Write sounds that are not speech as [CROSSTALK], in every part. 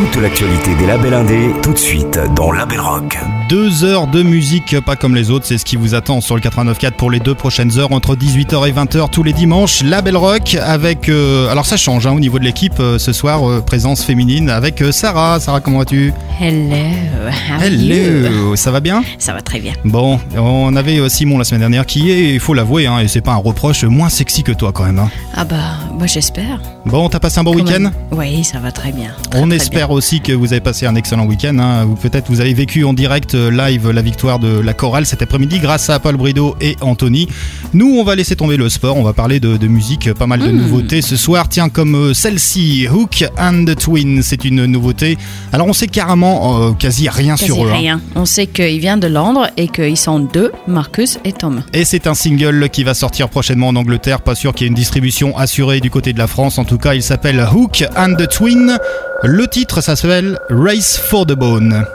Toute l'actualité des labels indés, tout de suite dans Label Rock. Deux heures de musique pas comme les autres, c'est ce qui vous attend sur le 89.4 pour les deux prochaines heures entre 18h et 20h tous les dimanches. Label Rock avec... euh, alors ça change hein, au niveau de l'équipe euh, ce soir, euh, présence féminine avec euh, Sarah. Sarah, comment vas-tu? Hello. how are you? Hello, ça va bien? Ça va très bien. Bon, on avait euh, Simon la semaine dernière qui est, il faut l'avouer, hein, et c'est pas un reproche, moins sexy que toi quand même. hein. Ah bah, moi j'espère. Bon, t'as passé un bon week-end? Oui, ça va très bien. Très, On très espère aussi que vous avez passé un excellent week-end. hein. Ou peut-être vous avez vécu en direct euh, live la victoire de la chorale cet après-midi grâce à Paul Brideau et Anthony. Nous, on va laisser tomber le sport. On va parler de, de musique, pas mal de Mm. nouveautés ce soir. Tiens, comme euh, celle-ci, Hook and the Twin, c'est une nouveauté. Alors, on sait carrément euh, quasi rien Quasi sur eux. hein. rien. On sait qu'il vient de Londres et qu'ils sont deux, Marcus et Tom. Et c'est un single qui va sortir prochainement en Angleterre. Pas sûr qu'il y ait une distribution assurée du côté de la France. En tout cas, il s'appelle Hook and the Twin. Le titre, ça s'appelle Race for the Bone.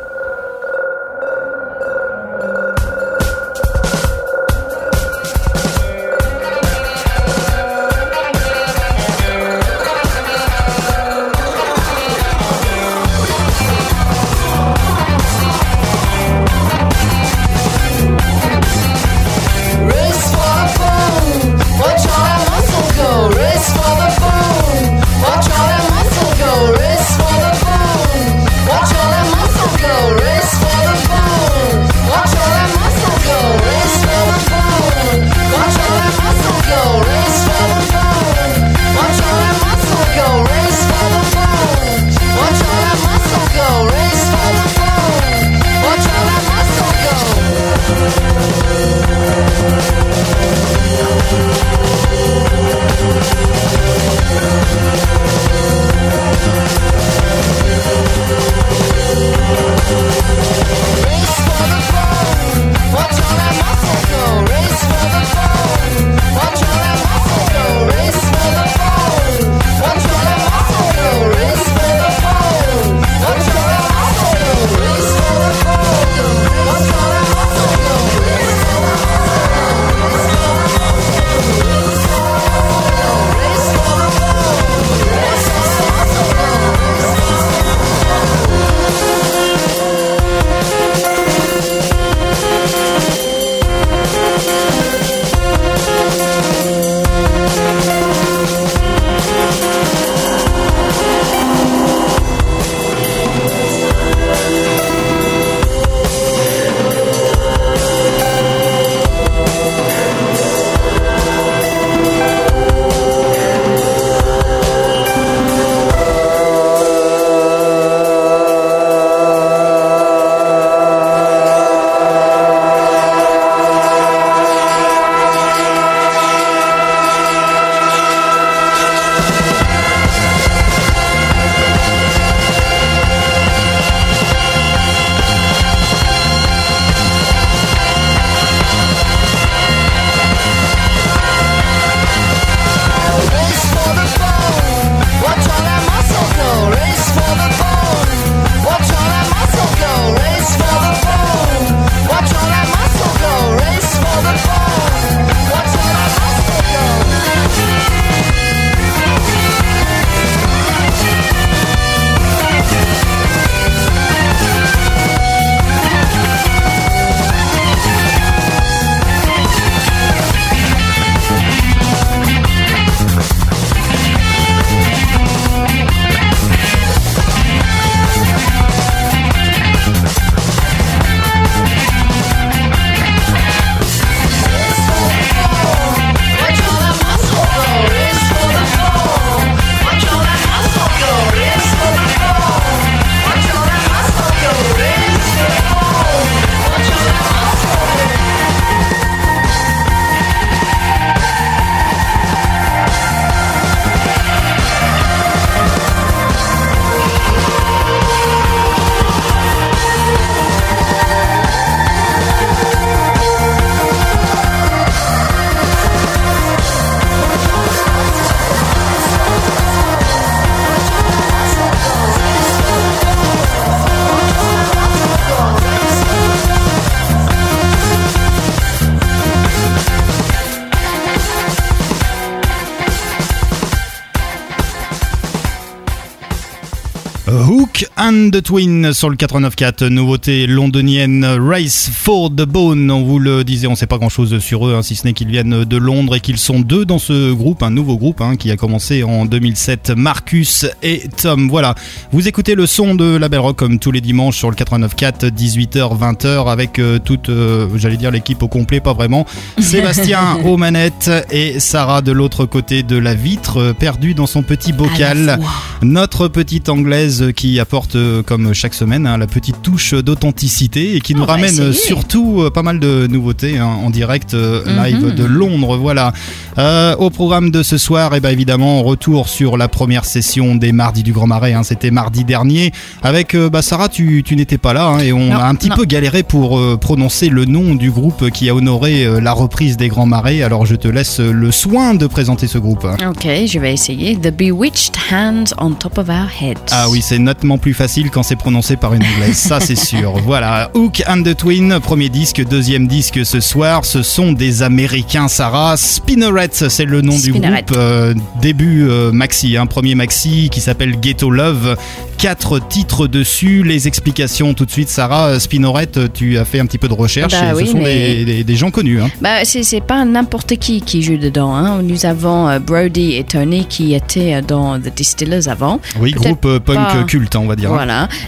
The Twin sur le 89.4, nouveauté londonienne Race for the Bone. On vous le disait, on ne sait pas grand chose sur eux, hein, si ce n'est qu'ils viennent de Londres et qu'ils sont deux dans ce groupe, un nouveau groupe hein, qui a commencé en 2007, Marcus et Tom. Voilà, vous écoutez le son de la Belle Rock comme tous les dimanches sur le 89.4, 18h, 20h, avec euh, toute, euh, j'allais dire l'équipe au complet, pas vraiment. [LAUGHS] Sébastien aux manettes et Sarah de l'autre côté de la vitre, euh, perdue dans son petit bocal. Notre petite anglaise qui apporte, euh, comme chaque semaine, hein, la petite touche d'authenticité et qui nous On ramène surtout euh, pas mal de nouveautés hein, en direct euh, Mhm. live de Londres. Voilà. Euh, au programme de ce soir, et ben évidemment, retour sur la première session des Mardis du Grand Marais. hein, C'était mardi dernier. Avec bah, Sarah, tu, tu n'étais pas là et on Non, a un petit non. peu galéré pour prononcer le nom du groupe qui a honoré la reprise des Grands Marais. Alors je te laisse le soin de présenter ce groupe. Ok, je vais essayer. The Bewitched Hands on Top of Our Heads. Ah oui, c'est nettement plus facile quand c'est prononcé par une anglaise, ça c'est sûr. [LAUGHS] Voilà, Hook and the Twin, premier disque, deuxième disque ce soir, ce sont des Américains, Sarah. Spinnerets, c'est le nom du groupe. Euh, début euh, maxi, un premier maxi qui s'appelle Ghetto Love. Quatre titres dessus, les explications tout de suite. Sarah, Spinnerets, tu as fait un petit peu de recherche Bah et oui, ce sont mais- des, des- des gens connus. hein. Bah, c'est pas n'importe qui qui joue dedans. Hein. Nous avons euh, Brody et Tony qui étaient dans The Distillers avant. Oui, groupe punk pas- culte, hein, on va dire. hein.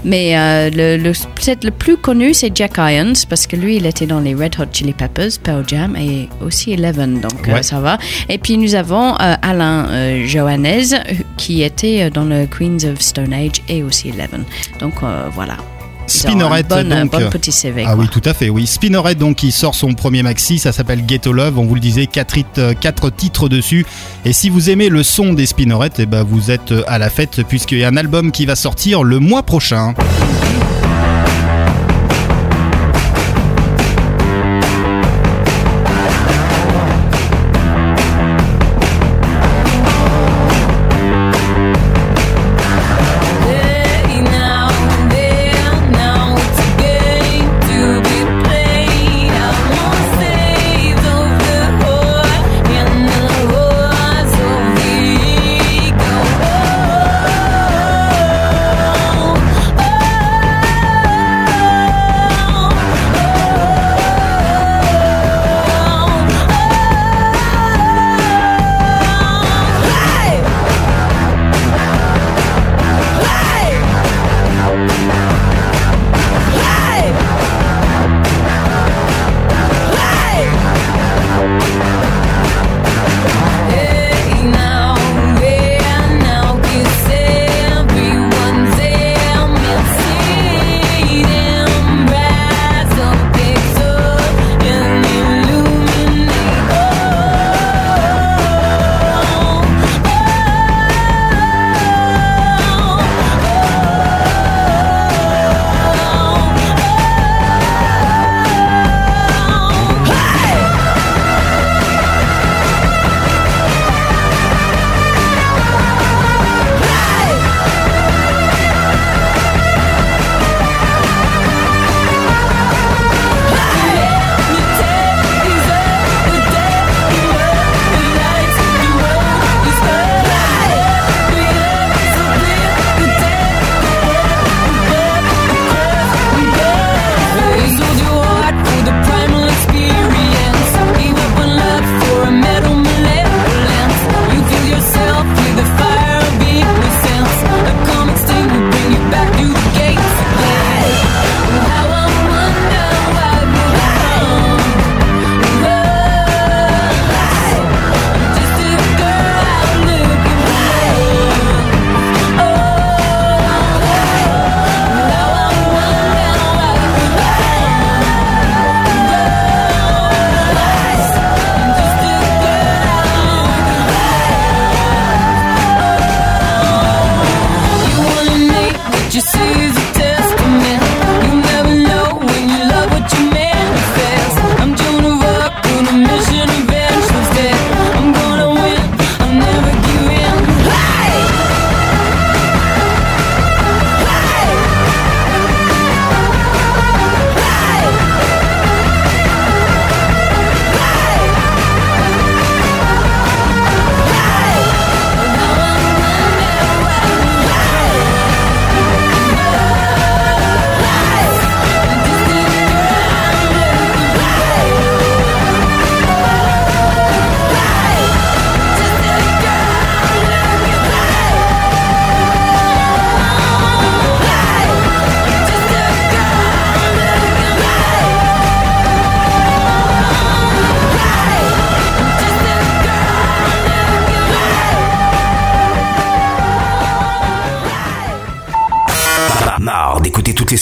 Mais euh, le, le- peut-être le plus connu, c'est Jack Irons, parce que lui, il était dans les Red Hot Chili Peppers, Pearl Jam et aussi Eleven, donc euh, ça va. Et puis nous avons euh, Alain Johannes, qui était dans le Queens of Stone Age et aussi Eleven. Donc voilà. Spinneret, euh, donc. bon petit CV. Ah quoi. oui, tout à fait, oui. Spinneret, donc, qui sort son premier maxi, ça s'appelle Ghetto Love, on vous le disait, 4, quatre titres dessus. Et si vous aimez le son des Spinneret, eh ben, vous êtes euh, à la fête, puisqu'il y a un album qui va sortir le mois prochain.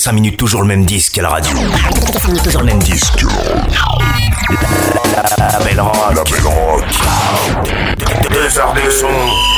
5 minutes toujours le même disque à la radio. Toujours le même disque. La belle rock. La belle rock. Deux heures de son.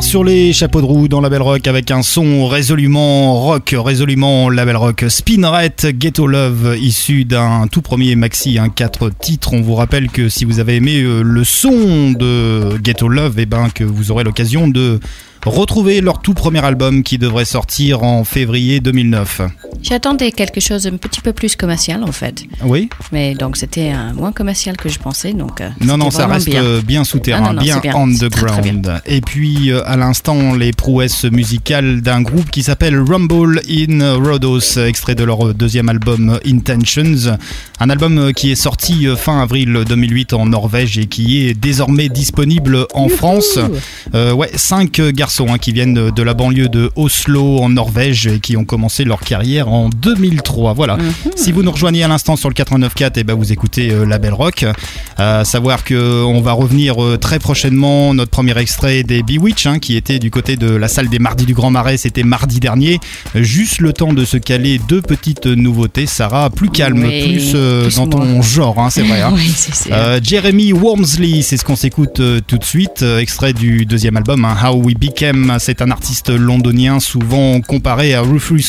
Sur les chapeaux de roue dans Label Rock avec un son résolument rock, résolument Label Rock. Spinret Ghetto Love, issu d'un tout premier maxi, un 4 titres. On vous rappelle que si vous avez aimé euh, le son de Ghetto Love, et ben que vous aurez l'occasion de retrouver leur tout premier album qui devrait sortir en février 2009. J'attendais quelque chose un petit peu plus commercial en fait. Oui Mais donc c'était euh, moins commercial que je pensais. Donc, euh, Non, non, c'était ça reste bien. euh, bien, souterrain, non, non, bien, bien. C'est très, très underground. Et puis, euh, à l'instant, les prouesses musicales d'un groupe qui s'appelle Rumble in Rhodos, extrait de leur deuxième album Intentions. Un album euh, qui est sorti euh, fin avril 2008 en Norvège et qui est désormais disponible en France. Euh, ouais, cinq garçons hein, qui viennent de la banlieue de Oslo en Norvège et qui ont commencé leur carrière en 2003. Voilà. Si vous nous rejoignez à l'instant sur le 89.4, et ben vous écoutez euh, la Belle Rock. À savoir que on va revenir euh, très prochainement. Notre premier extrait des Bewitch, hein, qui était du côté de la salle des Mardis du Grand Marais, c'était mardi dernier. Euh, Juste le temps de se caler deux petites nouveautés. Sarah, plus calme, Oui, plus euh, dans ton genre, hein, c'est vrai. hein. [LAUGHS] oui, c'est c'est- Euh, Jeremy Wormsley, c'est ce qu'on s'écoute euh, tout de suite, euh, extrait du deuxième album, hein, How We Became. C'est un artiste londonien souvent comparé à Rufus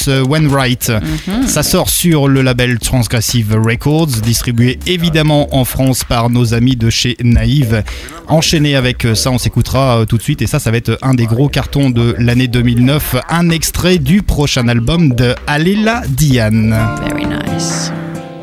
Wainwright. Ça sort sur le label Transgressive Records, distribué évidemment en France par nos amis de chez Naïve. Enchaîné avec euh, ça, on s'écoutera euh, tout de suite et ça, ça va être un des gros cartons de l'année 2009, un extrait du prochain album de Alela Diane. Very nice.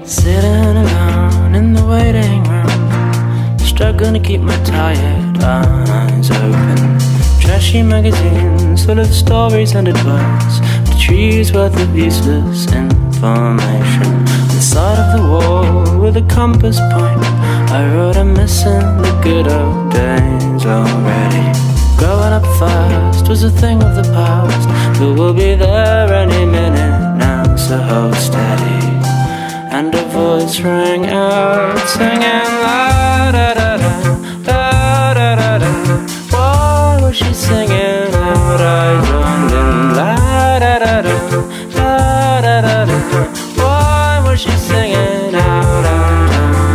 Sitting alone in the waiting room, struggling to keep my tired eyes open. Trashy magazines full of stories and advice, but trees worth of useless information. On the side of the wall with a compass point, I wrote I'm missing the good old days already. Growing up fast was a thing of the past, but we'll be there any minute now, so hold steady and a voice rang out singing la da da singing out? I joined in la da da da da da da da. Why was she singing out? I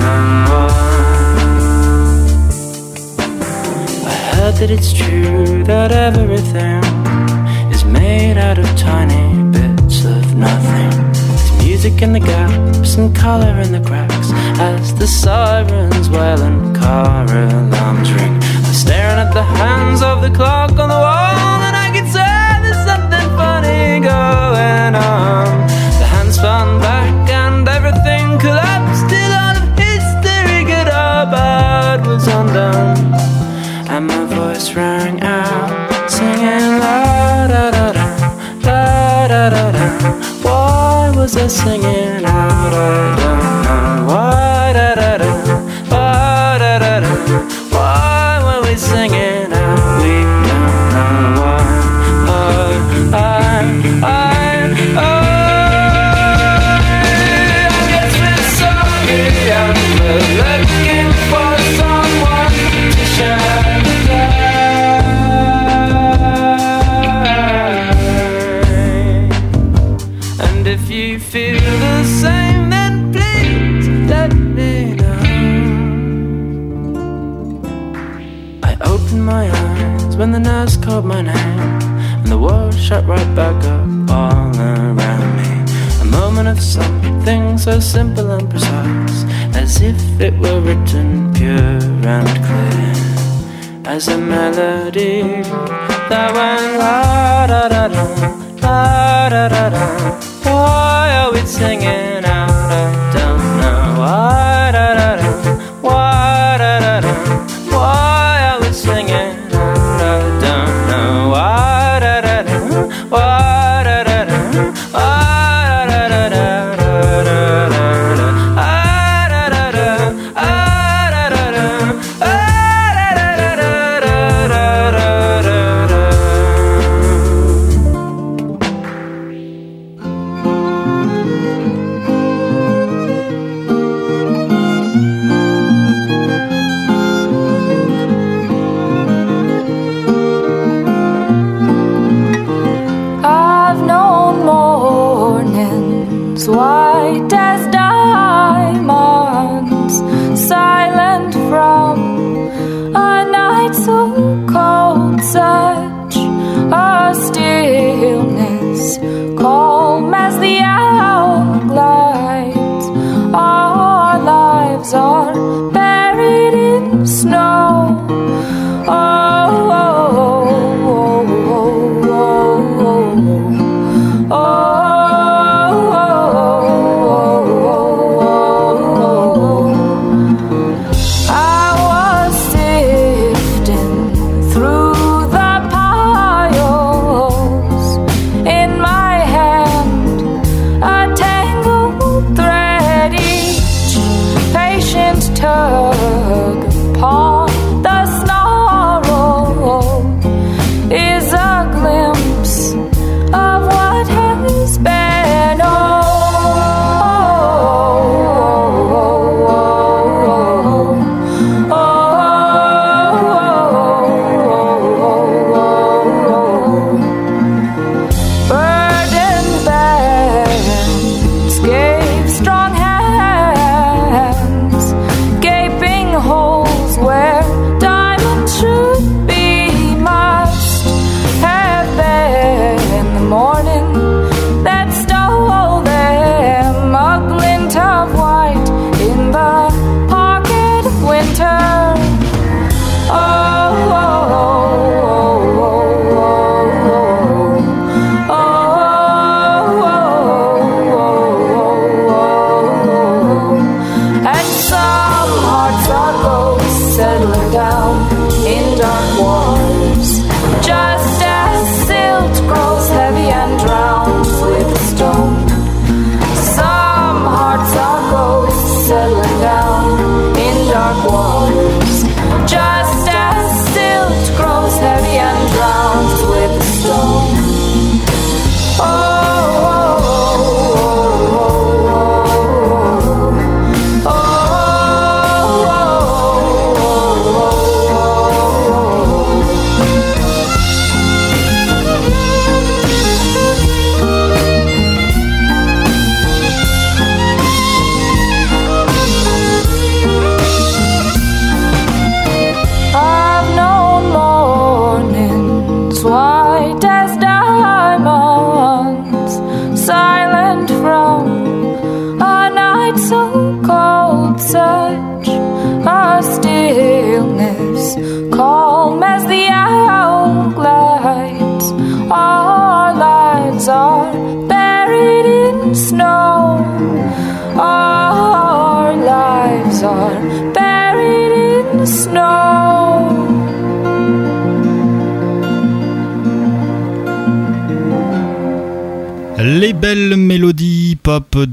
know why. I heard that it's true that everything is made out of tiny bits of nothing. There's music in the gaps and color in the cracks as the sirens wail and car alarms ring. Staring at the hands of the clock on the wall and I can say there's something funny going on. The hands spun back and everything collapsed. Till all of history, good or bad, was undone. And my voice rang out, singing la da da da, la da da da. Why was I singing out? I shut right back up all around me. A moment of something so simple and precise, as if it were written pure and clear. As a melody that went la da da da, la da da da. Why are we singing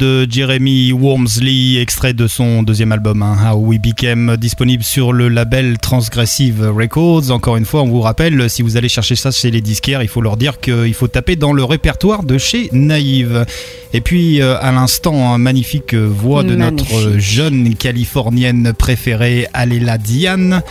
de Jeremy Wormsley, extrait de son deuxième album, hein, How We Became, disponible sur le label Transgressive Records. Encore une fois, on vous rappelle, si vous allez chercher ça chez les disquaires, il faut leur dire qu'il faut taper dans le répertoire de chez Naïve. Et puis, euh, à l'instant, un magnifique euh, voix de notre Magnifique. jeune californienne préférée, Alela Diane.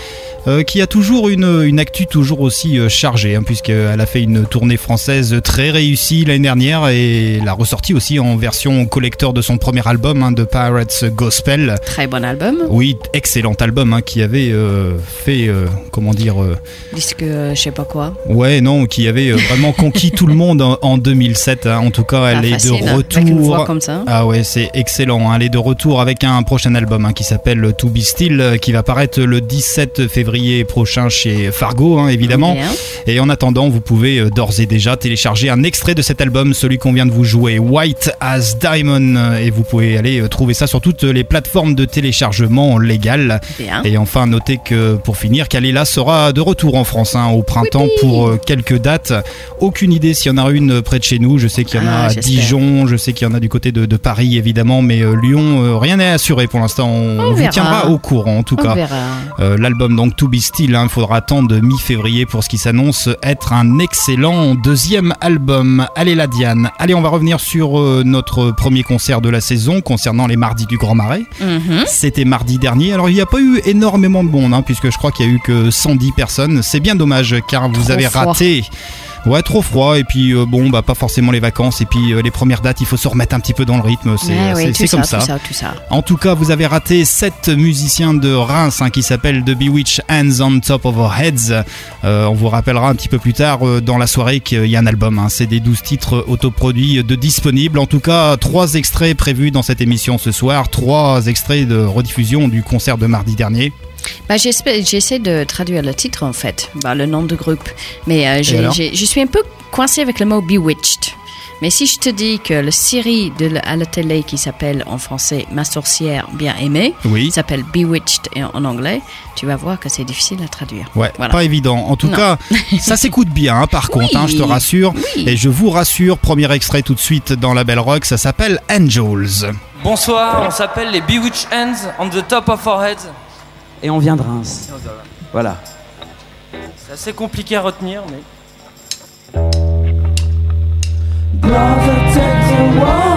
euh, qui a toujours une, une actu toujours aussi euh, chargée, hein, puisqu'elle a fait une tournée française très réussie l'année dernière et l'a ressortie aussi en version collector de son premier album, hein, de Pirates Gospel. Très bon album. Oui, excellent album hein, qui avait euh, fait, euh, comment dire, euh, Disque, euh, je sais pas quoi. ouais, non, qui avait euh, vraiment conquis tout le monde en, en 2007. hein. En tout cas, elle Pas est facile, de hein, voix retour. comme ça. Ah ouais, c'est excellent. hein. Elle est de retour avec un prochain album hein, qui s'appelle To Be Still, euh, qui va paraître le 17 février prochain chez Fargo, hein, évidemment. Bien. Et en attendant, vous pouvez euh, d'ores et déjà télécharger un extrait de cet album, celui qu'on vient de vous jouer, White as Diamond. euh, Et vous pouvez aller trouver ça sur toutes les plateformes de téléchargement légales. Bien. Et enfin, notez que pour finir, Kalela sera de retour en France au printemps pour quelques dates. Aucune idée s'il y en a une près de chez nous. Je sais qu'il y en a Ah, à j'espère. Dijon, je sais qu'il y en a du côté de, de Paris évidemment, mais euh, Lyon, euh, rien n'est assuré pour l'instant. On, On vous verra. tiendra au courant en tout On cas. Euh, L'album donc To Be Still, hein, il faudra attendre mi-février pour ce qui s'annonce être un excellent deuxième album. Allez la Diane. Allez, on va revenir sur notre premier concert de la saison concernant les mardis du Grand Marais. Mhm. C'était mardi dernier. Alors il n'y a pas eu énormément de monde, hein, puisque je crois qu'il y a eu que 110 personnes. C'est bien dommage car vous Trop avez froid. Ouais, trop froid et puis euh, bon, bah pas forcément les vacances et puis euh, les premières dates, il faut se remettre un petit peu dans le rythme. C'est Ouais, ouais, comme ça. Tout ça, tout ça. En tout cas, vous avez raté sept musiciens de Reims hein, qui s'appellent The Bewitched Hands on Top of Our Heads. Euh, on vous rappellera un petit peu plus tard dans la soirée qu'il y a un album. hein. C'est des 12 titres autoproduits de disponibles. En tout cas, trois extraits prévus dans cette émission ce soir. Trois extraits de rediffusion du concert de mardi dernier. Bah, J'essaie de traduire le titre en fait, bah, le nom de groupe. Mais euh, je suis un peu coincée avec le mot bewitched. Mais si je te dis que la série de la- à la télé qui s'appelle en français Ma sorcière bien aimée Oui. s'appelle Bewitched en, en anglais, tu vas voir que c'est difficile à traduire. Ouais, Voilà. pas évident. En tout Non. cas, ça [LAUGHS] s'écoute bien, hein, par contre, hein, je te rassure. Oui. Et je vous rassure, premier extrait tout de suite dans la Belle Rock, ça s'appelle Angels. Bonsoir, on s'appelle les Bewitched Hands on the top of our heads. Et on vient de Reims. Voilà. C'est assez compliqué à retenir, mais. Brother,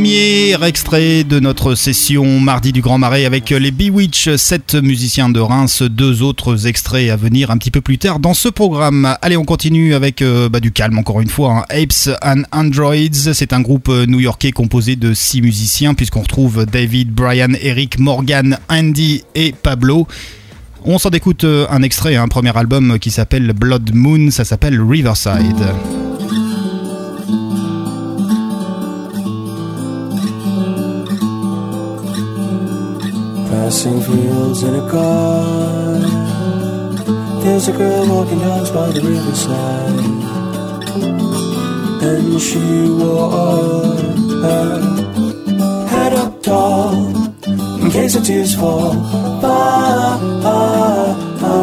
Premier extrait de notre session mardi du Grand Marais avec les Bewitch, sept musiciens de Reims, deux autres extraits à venir un petit peu plus tard dans ce programme. Allez, on continue avec euh, bah, du calme encore une fois. hein. Apes and Androids, c'est un groupe euh, new-yorkais composé de six musiciens puisqu'on retrouve David, Brian, Eric, Morgan, Andy et Pablo. On s'en écoute euh, un extrait, un premier album qui s'appelle Blood Moon, ça s'appelle Riverside. Passing fields in a car. There's a girl walking dogs by the riverside. And she wore her head up tall in case the tears fall. Ba, ba, ba,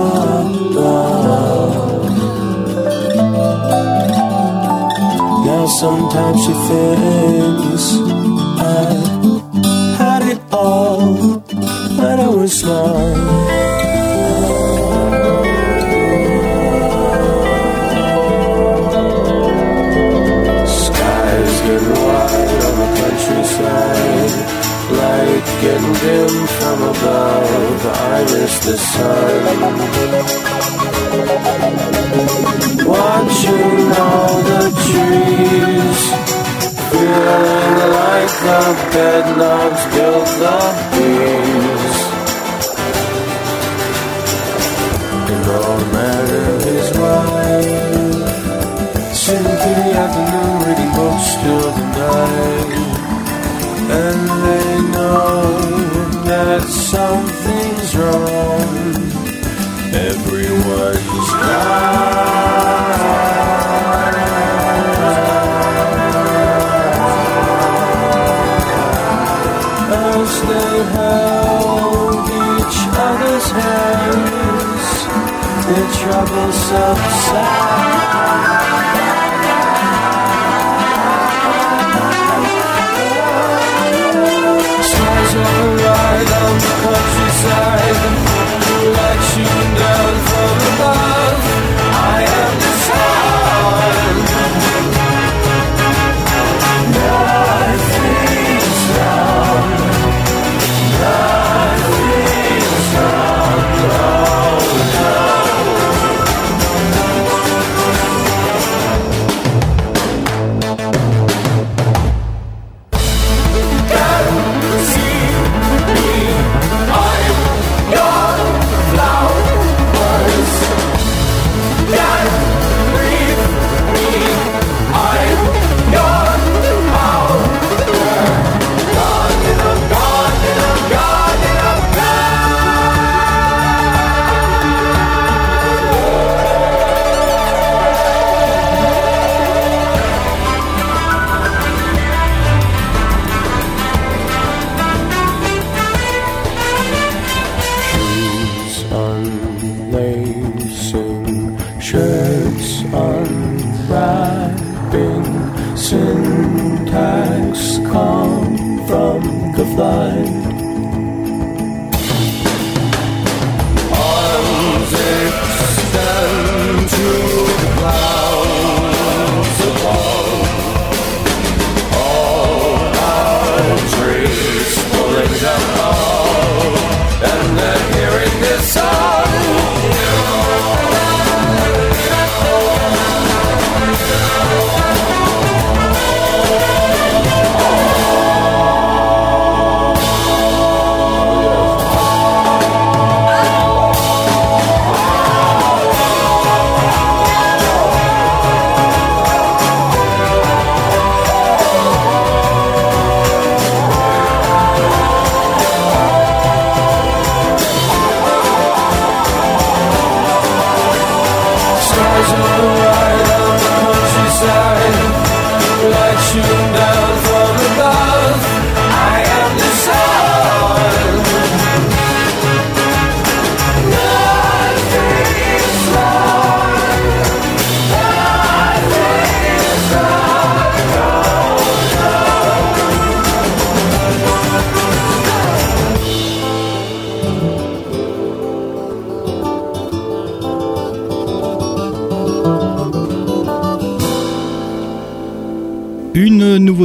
ba. Now sometimes she thinks the countryside, light getting dim from above. I miss the sun. Watching all the trees, feeling like the bed knobs built the bees. They held each other's hands, their troubles subside.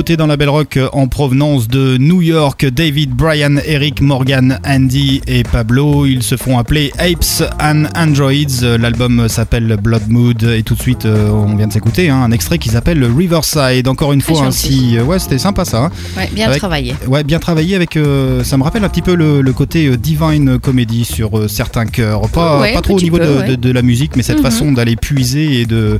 Nouveauté dans la Belle Rock en provenance de New York. David, Brian, Eric, Morgan, Andy et Pablo. Ils se font appeler Apes and Androids. L'album s'appelle Blood Mood. Et tout de suite, euh, on vient de s'écouter hein, un extrait qui s'appelle Riverside. Encore une fois, ainsi. Ouais, c'était sympa ça. hein. Ouais, bien Avec- travaillé. Ouais, bien travaillé avec. euh, ça me rappelle un petit peu le, le côté euh, divine comedy sur euh, certains chœurs. Pas, Ouais, pas trop au niveau peu, de, ouais. de- de la musique, mais cette Mhm. façon d'aller puiser et de-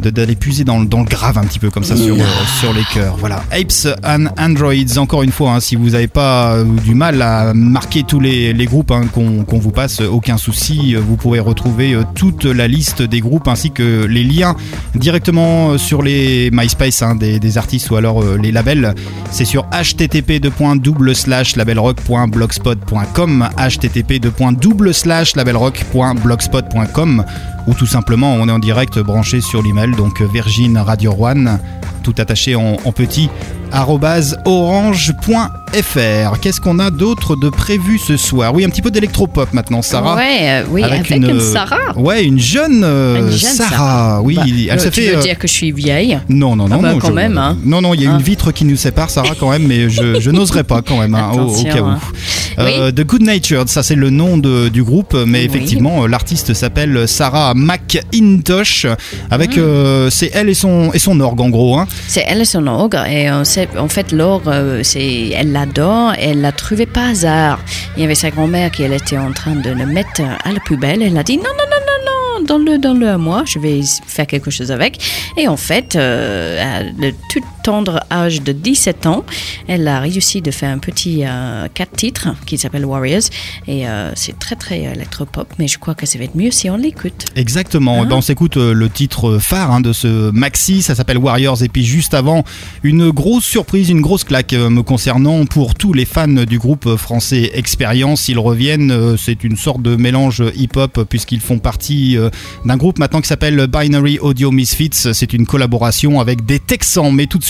d'aller puiser dans, le- dans le grave un petit peu comme ça sur, euh, sur les chœurs. Voilà, Apes and Androids, encore une fois, hein, si vous n'avez pas euh, du mal à marquer tous les, les groupes hein, qu'on vous passe, aucun souci, euh, vous pourrez retrouver euh, toute la liste des groupes ainsi que les liens directement euh, sur les MySpace hein, des, des artistes ou alors euh, les labels. C'est sur http labelrock.blogspot.com http labelrock.blogspot.com ou tout simplement on est en direct branché sur l'email donc Virgin Radio One tout attaché en, petit orange.fr. Qu'est-ce qu'on a d'autre de prévu ce soir? Oui, un petit peu d'électropop maintenant, Sarah. Ouais, euh, oui, avec, une, Sarah. Ouais, une jeune, euh, Une jeune Sarah. Oui, Bah, elle euh, se tu fait. veux dire que je suis vieille? Non, non, non, Ah bah, non. quand je- même, hein. Non, non, il y a Hein. une vitre qui nous sépare, Sarah, quand même, mais je, je [LAUGHS] n'oserais pas quand même, hein, au, cas où. hein. Euh, The Good Natured, ça c'est le nom de- du groupe, mais Oui. effectivement, l'artiste s'appelle Sarah McIntosh. Avec, Mm. euh, c'est elle et son et son orgue en gros. C'est elle et son ogre. Et on en fait, l'ogre, euh, c'est, elle l'adore. Elle l'a trouvé par hasard. Il y avait sa grand-mère qui était en train de le mettre à la poubelle. Elle a dit non, non, non, non, non, donne-le, donne-le à moi. Je vais faire quelque chose avec. Et en fait, euh, le tout tendre âge de 17 ans, elle a réussi de faire un petit euh, 4 titres qui s'appelle Warriors. Et euh, c'est très, très électropop. Mais je crois que ça va être mieux si on l'écoute. Exactement. Ah. Eh ben, on s'écoute euh, le titre phare hein, de ce maxi, ça s'appelle Warriors. Et puis juste avant, une grosse surprise, une grosse claque euh, me concernant pour tous les fans du groupe français Expérience. Ils reviennent, euh, c'est une sorte de mélange hip-hop puisqu'ils font partie euh, d'un groupe maintenant qui s'appelle Binary Audio Misfits. C'est une collaboration avec des Texans, mais tout de suite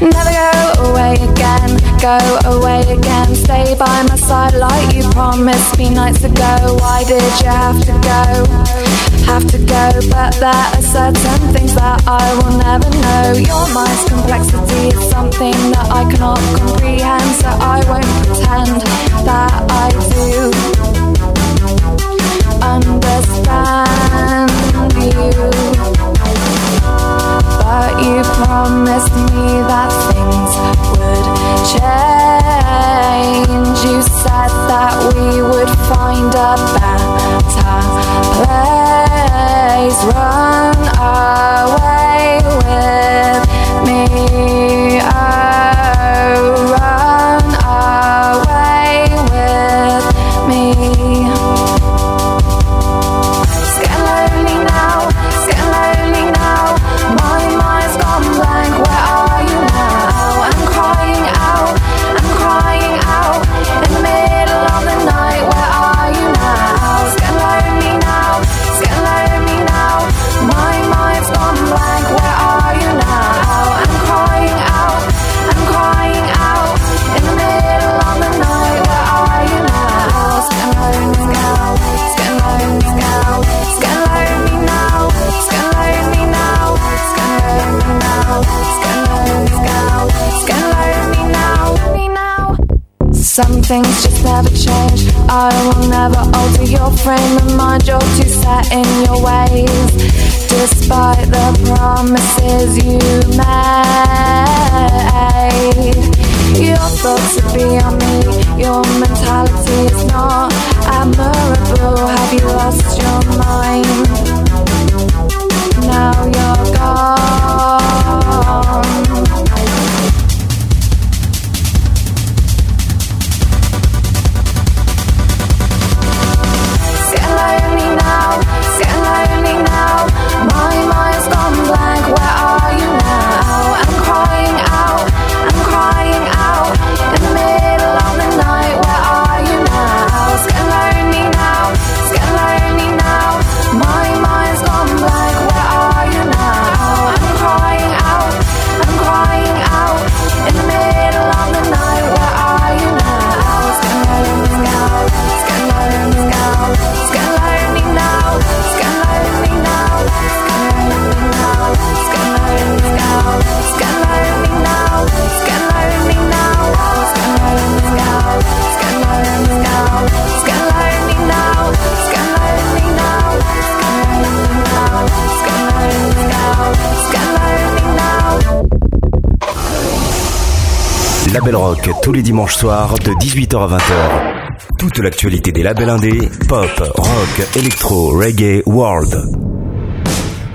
Never go away again, go away again. Stay by my side like you promised me nights ago. Why did you have to go? Have to go, but there are certain things that I will never know. Your mind's complexity is something that I cannot comprehend, so I won't pretend that I do understand you. You promised me that things would change. You said that we would find a better place. Run away with me. Some things just never change. I will never alter your frame of mind. You're too set in your ways. Despite the promises you made. Your thoughts would be on me. Your mentality is not admirable. Have you lost your mind? Now you're gone. La Belle Rock tous les dimanches soirs de 18h à 20h. Toute l'actualité des labels indés, pop, rock, électro, reggae, world.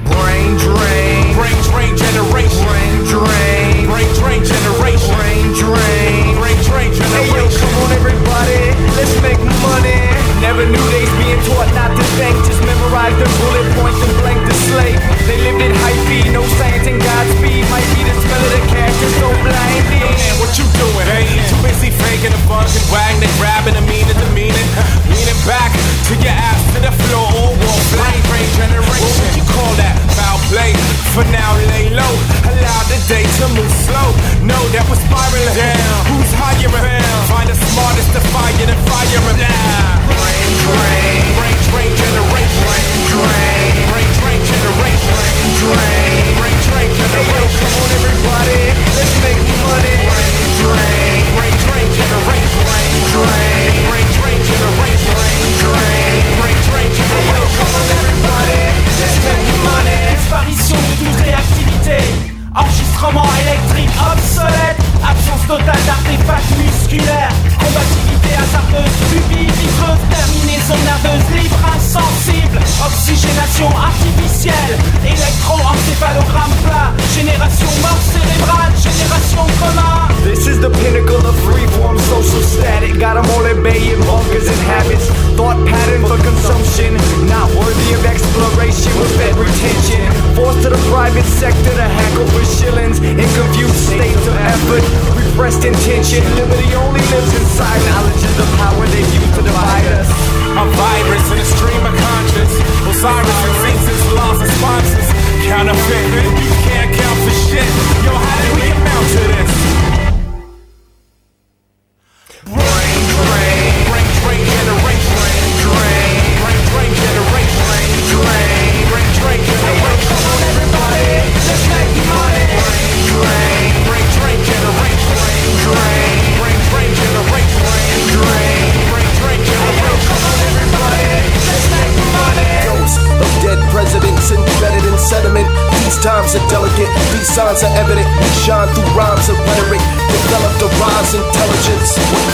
Brain drain, brain drain generation, brain drain, brain drain generation, brain drain, brain drain generation. Hey yo, come on everybody, let's make money. Never knew they's being taught not to think, just memorize the bullet points and blank the slate. They lived in high speed, no science and Godspeed. Might be the smell of the cash, just so blinded. Man, what you doing? Hey, too busy faking the fucking wagging and grabbing the meaning, the meaning. Leaning back to your ass to the floor, walk brain drain generation. What would you call that? Play. For now, lay low. Allow the day to move slow. Know that we're spiraling. Down. Who's higher hiring? Find the smartest to fire the fire him. Now. Brain drain. Brain drain generation. Brain drain. Brain drain generation. Brain drain. Brain drain generation. Come on, everybody. Let's make money. Brain drain. Brain drain generation. Brain drain. Brain drain generation. Brain drain. Brain drain generation. Come on, everybody. Let's make money. Disparition de toute réactivité. Enregistrement électrique obsolète Absence totale d'artefacts musculaires Combativité hasardeuse, pupille vitreuse Terminaison nerveuse, libre, insensible Oxygénation artificielle Électroencéphalogramme plat Génération mort cérébrale, génération coma This is the pinnacle of freeform social static. Got 'em all at bay in bunkers and habits. Thought pattern for consumption, not worthy of exploration with fed retention. Forced to the private sector to hackle for shillings in confused states of effort. Repressed intention, liberty only lives inside. Knowledge is the power they use to divide us. A virus in a stream of conscience. Osiris increases laws and sponsors. Counterfeit, you can't count for shit. Yo, how did we amount to this?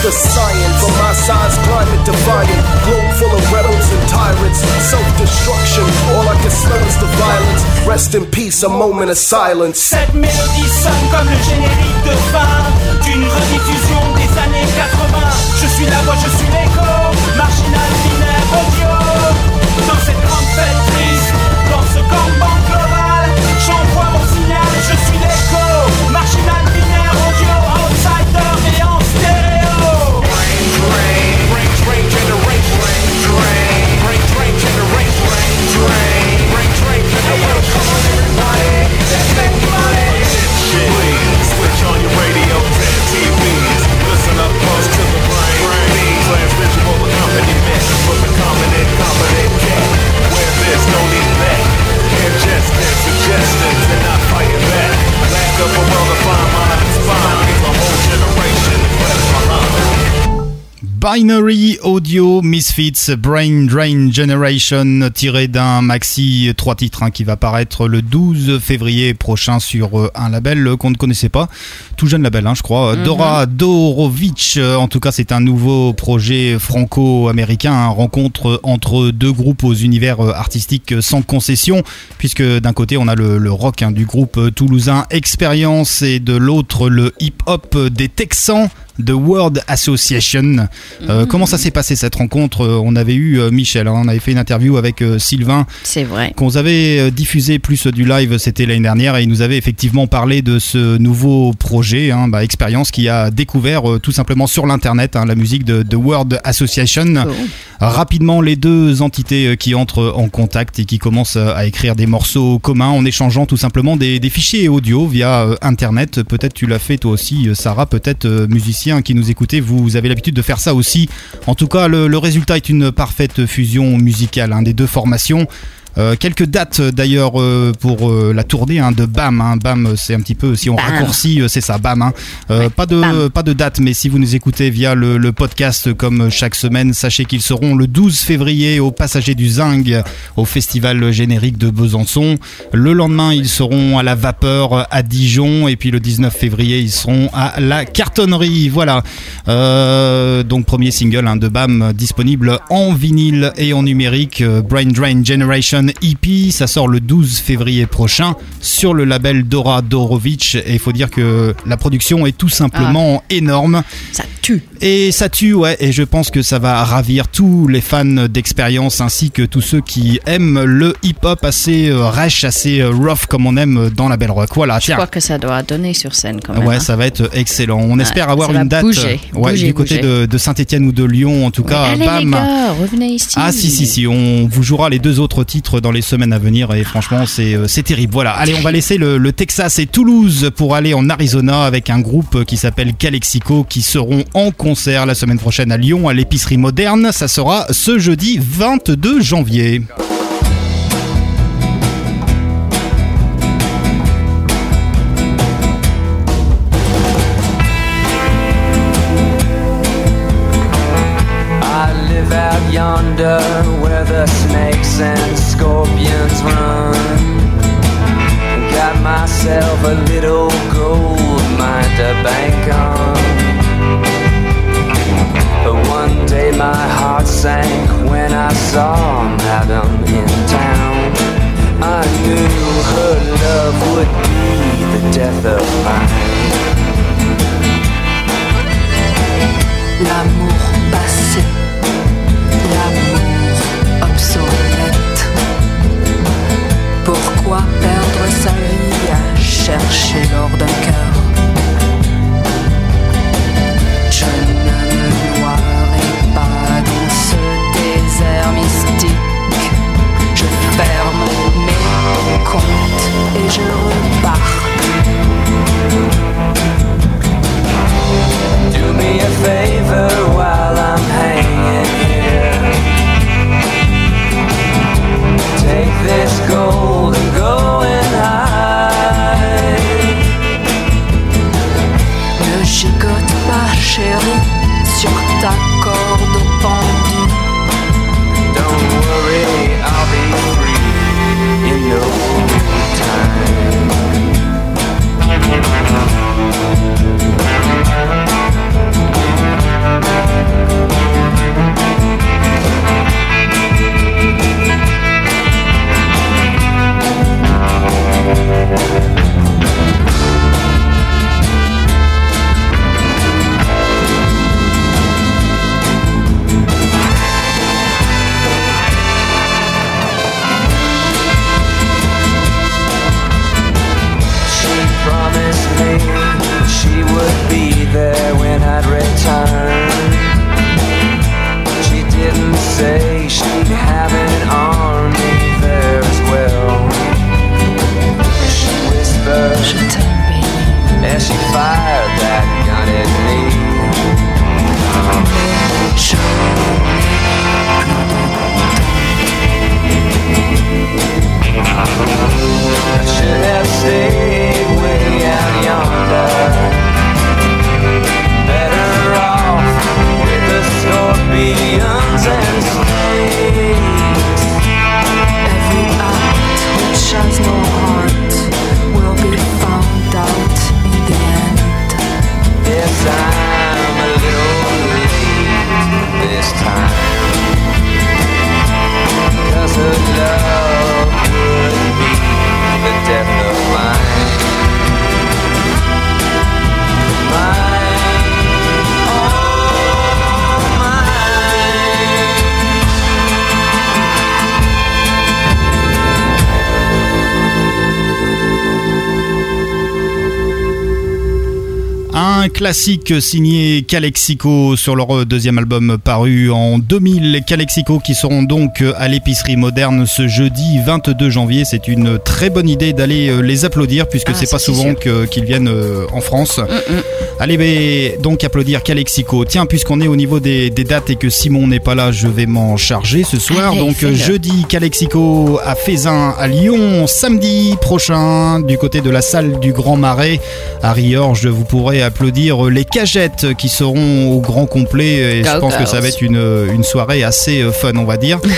The science. From my size, climate defiant. Globe full of rebels and tyrants. Self destruction, all I can smell is the violence. Rest in peace, a moment of silence. Cette mélodie sonne comme le générique de fin D'une rediffusion des années 80 Je suis la voix, je suis l'écho Marginal, binaire, audio Ingested suggestions and not fighting back. Lack of a Binary Audio Misfits Brain Drain Generation tiré d'un maxi 3 titres hein, qui va paraître le 12 février prochain sur euh, un label euh, qu'on ne connaissait pas, tout jeune label hein, je crois, Mhm. Dora Dorovic, euh, en tout cas c'est un nouveau projet franco-américain, hein, rencontre entre deux groupes aux univers euh, artistiques sans concession, puisque d'un côté on a le, le rock du groupe euh, toulousain Experience et de l'autre le hip-hop des Texans The World Association. Euh, Comment ça s'est passé cette rencontre? On avait eu euh, Michel, hein, on avait fait une interview avec euh, Sylvain C'est vrai. qu'on avait diffusé plus du live, c'était l'année dernière, et il nous avait effectivement parlé de ce nouveau projet, hein, bah, Expérience, qui a découvert tout simplement sur l'internet hein, la musique de The World Association. Rapidement, les deux entités qui entrent en contact et qui commencent à écrire des morceaux communs en échangeant tout simplement des, des fichiers audio via internet. Peut-être tu l'as fait toi aussi, Sarah, peut-être euh, qui nous écoutez, vous avez l'habitude de faire ça aussi. En tout cas, le, le résultat est une parfaite fusion musicale hein, des deux formations Euh, quelques dates euh, d'ailleurs euh, pour euh, la tournée hein, de BAM. hein. BAM, c'est un petit peu, si on Bam. raccourcit, c'est ça, BAM. hein. Pas, de, pas de date, mais si vous nous écoutez via le, le podcast comme chaque semaine, sachez qu'ils seront le 12 février au Passager du Zing, au Festival générique de Besançon. Le lendemain, ils seront à la Vapeur à Dijon. Et puis le 19 février, ils seront à la Cartonnerie. Voilà. Donc premier single de BAM disponible en vinyle et en numérique. Brain Drain Generation EP. Ça sort le 12 février prochain sur le label Dora Dorovic. Et il faut dire que la production est tout simplement énorme. Ça tue. Et ça tue, ouais. Et je pense que ça va ravir tous les fans d'expérience ainsi que tous ceux qui aiment le hip-hop assez euh, rêche, assez euh, rough comme on aime dans la belle rock. Voilà, Je tiens. crois que ça doit donner sur scène quand même. Ouais, hein. ça va être excellent. On Ouais, espère avoir une date bouger, euh, ouais, bouger, du côté bouger. de, Saint-Etienne ou de Lyon. En tout cas, Allez bam. les gars, revenez ici. Ah si si si, on vous jouera les deux autres titres dans les semaines à venir et franchement c'est euh, c'est terrible. Voilà, allez on va laisser le, le Texas et Toulouse pour aller en Arizona avec un groupe qui s'appelle Calexico qui seront en concert la semaine prochaine à Lyon à l'épicerie moderne. Ça sera ce jeudi 22 janvier. Classique signé Calexico sur leur deuxième album paru en 2000. Les Calexico qui seront donc à l'épicerie moderne ce jeudi 22 janvier. C'est une très bonne idée d'aller euh, les applaudir puisque Ah, c'est pas souvent qu'ils viennent euh, en France. Mm, mm. Allez donc applaudir Calexico. Tiens, puisqu'on est au niveau des, des dates et que Simon n'est pas là, je vais m'en charger ce soir. Allez, donc jeudi Calexico à Fézin à Lyon, samedi prochain du côté de la salle du Grand Marais à Riorges, vous pourrez applaudir les cagettes qui seront au grand complet et je pense que ça va être une, une soirée assez euh, fun on va dire. [LAUGHS]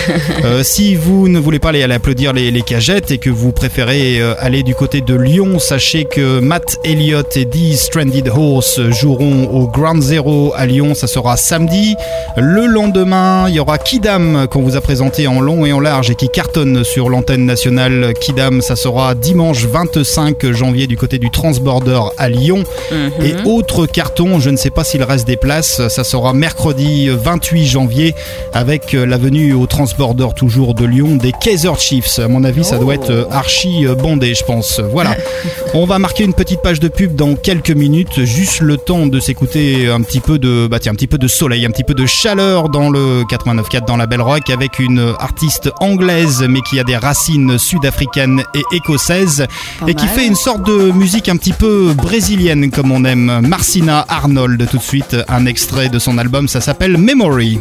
Euh, si vous ne voulez pas aller, aller applaudir les, les cagettes et que vous préférez euh, aller du côté de Lyon, sachez que Matt Elliott et The Stranded Horse joueront au Ground Zero à Lyon, ça sera samedi. Le lendemain, il y aura Kidam qu'on vous a présenté en long et en large et qui cartonne sur l'antenne nationale. Kidam, ça sera dimanche 25 janvier du côté du Transborder à Lyon. Mhm. Et autre carton, je ne sais pas s'il reste des places, ça sera mercredi 28 janvier avec euh, la venue au Transborder toujours de Lyon des Kaiser Chiefs. À mon avis, ça doit être euh, archi euh, bandé, je pense. Voilà. [LAUGHS] On va marquer une petite page de pub dans quelques minutes, juste le temps de s'écouter un petit peu de, bah tiens, un petit peu de soleil, un petit peu de chaleur dans le 89.4 dans la Belle Rock avec une artiste anglaise mais qui a des racines sud-africaines et écossaises et qui fait une sorte de musique un petit peu brésilienne comme on aime. Arnold, tout de suite un extrait de son album, ça s'appelle. Memory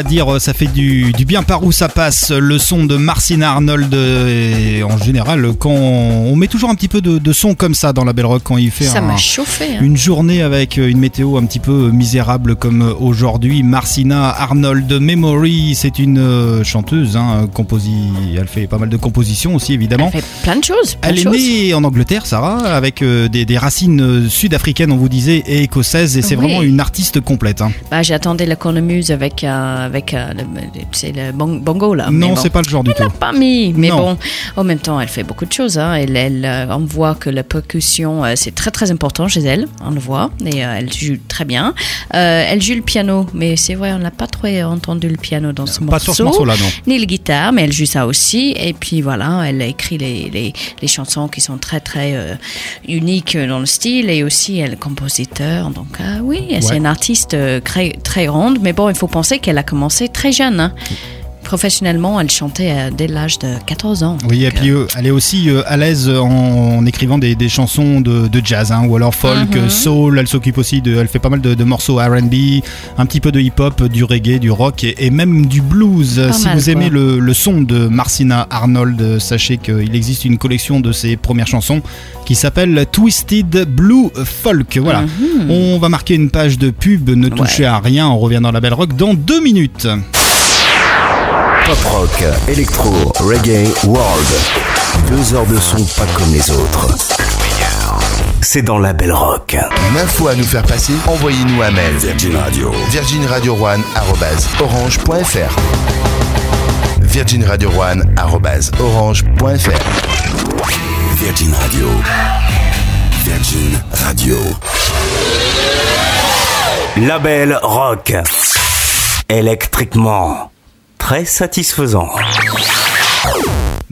à dire, ça fait du, du bien par où ça passe. Le son de Marcina Arnold, euh, et en général, quand on met toujours un petit peu de, de son comme ça dans la Belle Rock, quand il fait Ça un- chauffé. hein. une journée avec une météo un petit peu misérable comme aujourd'hui. Marcina Arnold Memory, c'est une euh, chanteuse, hein, composi- elle fait pas mal de compositions aussi évidemment. Elle fait plein de choses. plein Elle de est choses. née en Angleterre, Sarah, avec euh, des, des racines euh, sud-africaines, on vous disait, et écossaises, et c'est Oui. vraiment une artiste complète. hein. Bah, J'attendais la cornemuse avec, euh, avec euh, le, le bon- bongo là. non, bon. c'est pas le genre du tout. pas mis, mais Non. bon, en même temps, elle fait beaucoup de choses. hein. Elle, elle, euh, on voit que la percussion, euh, c'est très très important chez elle, on le voit, et euh, elle joue très bien. Euh, elle joue le piano, mais c'est vrai, on n'a pas trop entendu le piano dans ce morceau. Pas sur ce morceau-là, non. Ni le guitare, mais elle joue ça aussi. Et puis voilà, elle écrit les, les, les chansons qui sont très très uniques dans le style, et aussi elle est compositeur. Donc oui, c'est une artiste très, très grande, mais bon, il faut penser qu'elle a commencé très jeune. hein. Professionnellement, elle chantait euh, dès l'âge de 14 ans. Oui, et puis euh, elle est aussi euh, à l'aise en, en écrivant des, des chansons de, de jazz, hein, ou alors folk, Mhm. euh, soul. Elle s'occupe aussi de, elle fait pas mal de, de morceaux R&B, un petit peu de hip-hop, du reggae, du rock et, et même du blues. Pas si mal, vous aimez le, le son de Marcina Arnold, euh, sachez qu'il existe une collection de ses premières chansons qui s'appelle Twisted Blue Folk. Voilà. Mhm. On va marquer une page de pub. Ne touchez à rien. On revient dans la belle rock dans deux minutes. Pop rock, électro, reggae, world. Deux heures de son pas comme les autres. C'est dans la belle rock. Une info à nous faire passer Envoyez-nous un mail. Virgin Radio. Virgin Radio One orange.fr Virgin Radio One orange.fr Virgin Radio. Virgin Radio. Label rock. Électriquement. Très satisfaisant.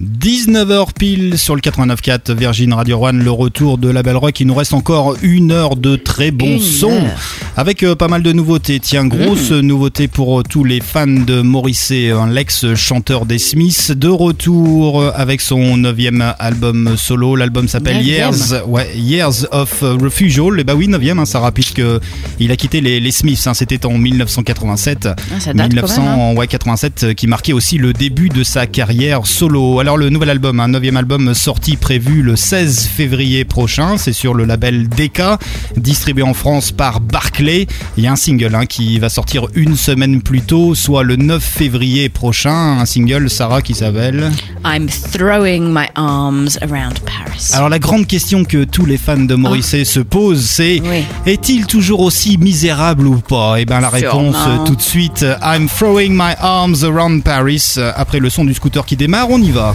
19h pile sur le 89.4 Virgin Radio One, le retour de la Belle Rock. Il nous reste encore une heure de très sons heure. avec euh, pas mal de nouveautés. Tiens, grosse nouveauté pour euh, tous les fans de Morrissey, un l'ex-chanteur des Smiths, de retour euh, avec son neuvième album solo. L'album s'appelle. Years, ouais, Years of Refusal. Et bah oui, neuvième, hein, Sarah, puisque il a quitté les, les Smiths. hein, C'était en 1987. Ah, ça date quand même, hein. ouais, 87, euh, qui marquait aussi le début de sa carrière solo. Alors le nouvel album, un neuvième album sorti prévu le 16 février prochain, c'est sur le label DK, distribué en France par Barclay. Il y a un single hein, qui va sortir une semaine plus tôt, soit le 9 février prochain, un single, Sarah, qui s'appelle... I'm throwing my arms around Paris. Alors la grande question que tous les fans de Morrissey se posent, c'est est-il toujours aussi misérable ou pas? Eh bien la réponse Sûrement. euh, tout de suite, I'm throwing my arms around Paris. Après le son du scooter qui démarre, on y va.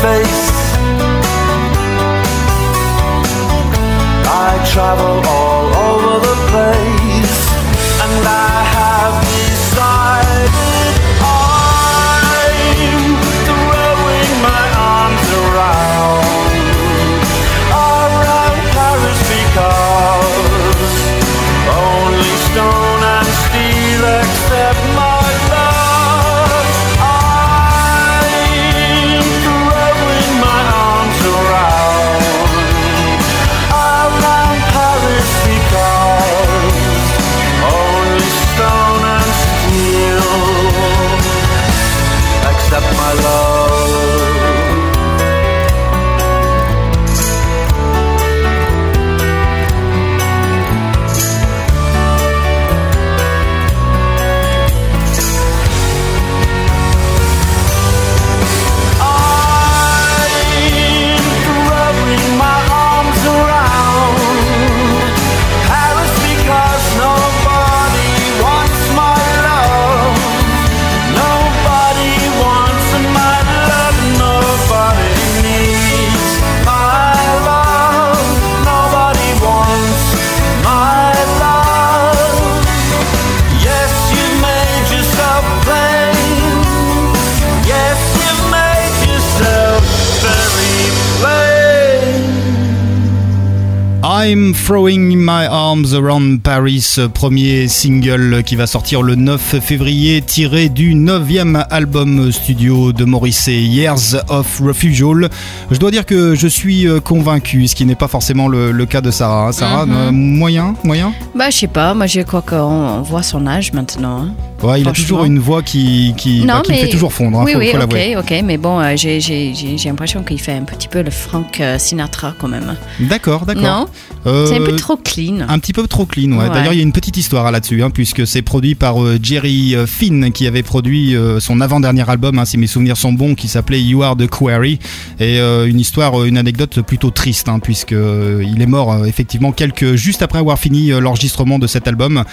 face, I travel I'm Throwing My Arms Around Paris, premier single qui va sortir le 9 février, tiré du 9e album studio de Morrissey, Years of Refusal. Je dois dire que je suis euh, convaincu, ce qui n'est pas forcément le, le cas de Sarah. hein. Sarah, Mhm. euh, moyen, moyen? Bah, je sais pas, moi je crois qu'on on voit son âge maintenant. hein. Ouais, il a toujours une voix qui, qui, bah, qui fait toujours fondre, hein, oui, faut, oui, faut ok, ok, mais bon, euh, j'ai j'ai- j'ai- j'ai l'impression qu'il fait un petit peu le Frank euh, Sinatra quand même. D'accord, d'accord. Non? Euh, C'est un peu trop clean. Un petit peu trop clean, ouais. Ouais. D'ailleurs, il y a une petite histoire hein, là-dessus, hein, puisque c'est produit par euh, Jerry euh, Finn, qui avait produit euh, son avant-dernier album, hein, si mes souvenirs sont bons, qui s'appelait You Are the Quarry. Et euh, une histoire, euh, une anecdote plutôt triste, hein, puisque euh, il est mort euh, effectivement quelques juste après avoir fini euh, l'enregistrement de cet album,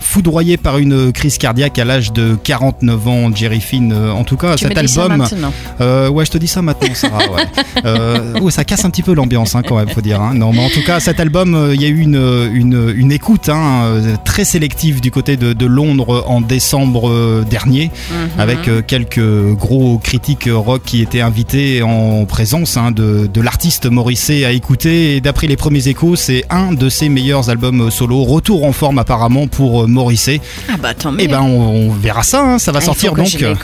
foudroyé par une crise cardiaque à l'âge de 49 ans. Jerry Finn, euh, en tout cas, Tu cet me dis ça album. maintenant. Euh, ouais, je te dis ça maintenant, Sarah. Ouais. [LAUGHS] Euh, oh, ça casse un petit peu l'ambiance, hein, quand même, faut dire. hein. Non, mais en tout cas, cet album, euh, il y a eu une, une, une écoute hein, euh, très sélective du côté de, de Londres en décembre dernier, Mhm. avec quelques gros critiques rock qui étaient invités en présence de, de l'artiste Morrissey à écouter. Et d'après les premiers échos, c'est un de ses meilleurs albums solo. Retour en forme apparemment pour Morrissey. Ah bah tant mieux. Et ben, on, on verra ça. hein, ça va Ah, sortir donc. Je euh,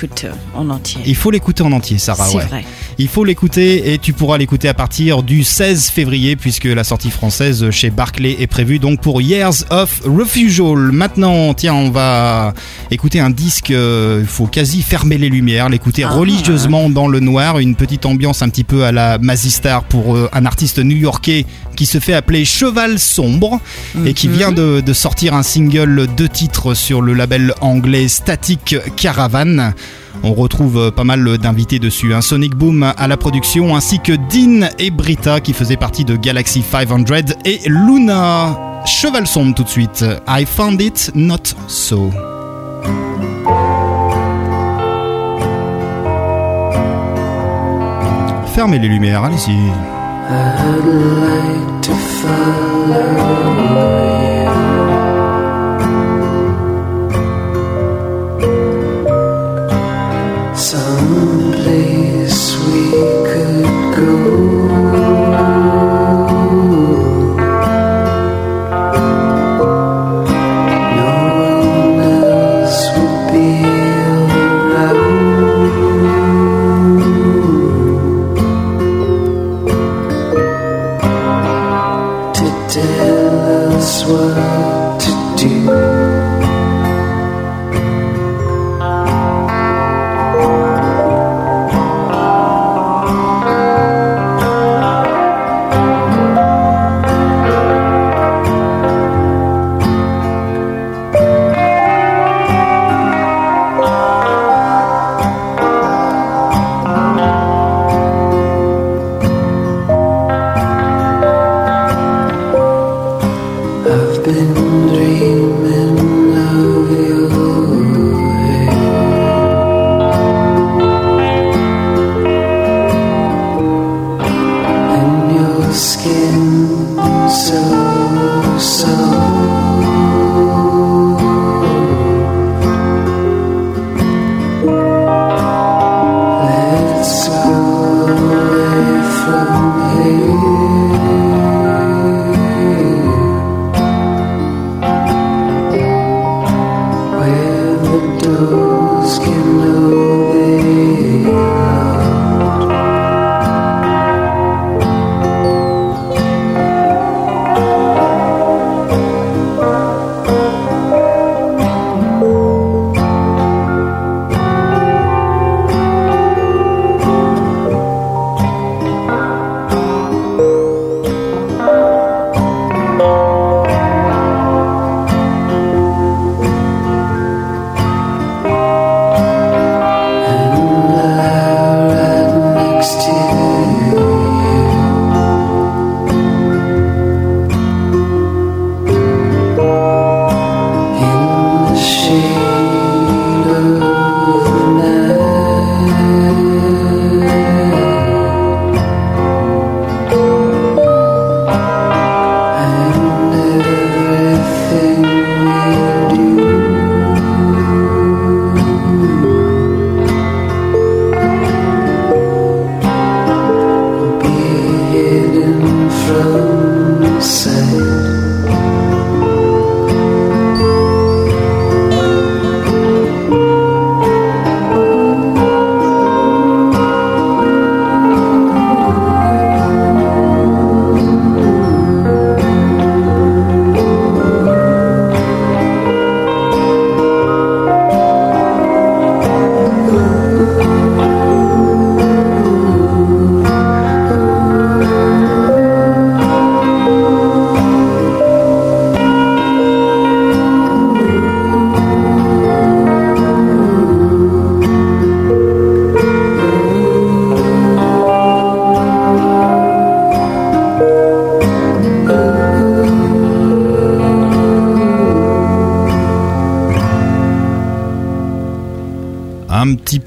en entier. il faut l'écouter en entier, Sarah. C'est ouais. vrai. Il faut l'écouter et tu pourras l'écouter à partir du 16 février puisque la sortie française chez Barclay est prévue donc pour Years of Refusal. Maintenant, tiens, on va écouter un disque. euh, Il faut quasi fermer les lumières, l'écouter Ah. religieusement dans le noir, une petite ambiance un petit peu à la Mazistar pour euh, un artiste new-yorkais qui se fait appeler Cheval Sombre et qui Mhm. vient de, de sortir un single de titres sur le label anglais Static Caravan. On retrouve euh, pas mal d'invités dessus. Un Sonic Boom à la production, ainsi que Dean et Brita qui faisaient partie de Galaxy 500 et Luna. Cheval sombre tout de suite. I found it not so. Fermez les lumières, allez-y.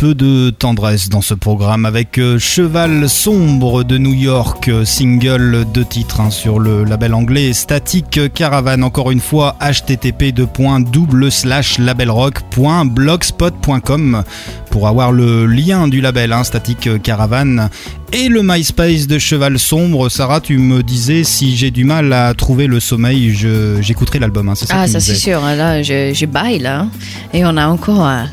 Peu de tendresse dans ce programme avec euh, Cheval Sombre de New York, euh, single de titre hein, sur le label anglais Static Caravan. Encore une fois, http labelrock.blogspot.com pour avoir le lien du label hein, Static Caravan et le MySpace de Cheval Sombre. Sarah, tu me disais si j'ai du mal à trouver le sommeil, j'écouterai l'album. hein, Ah, ça c'est sûr. Là, je, je baille là. Et on a encore euh,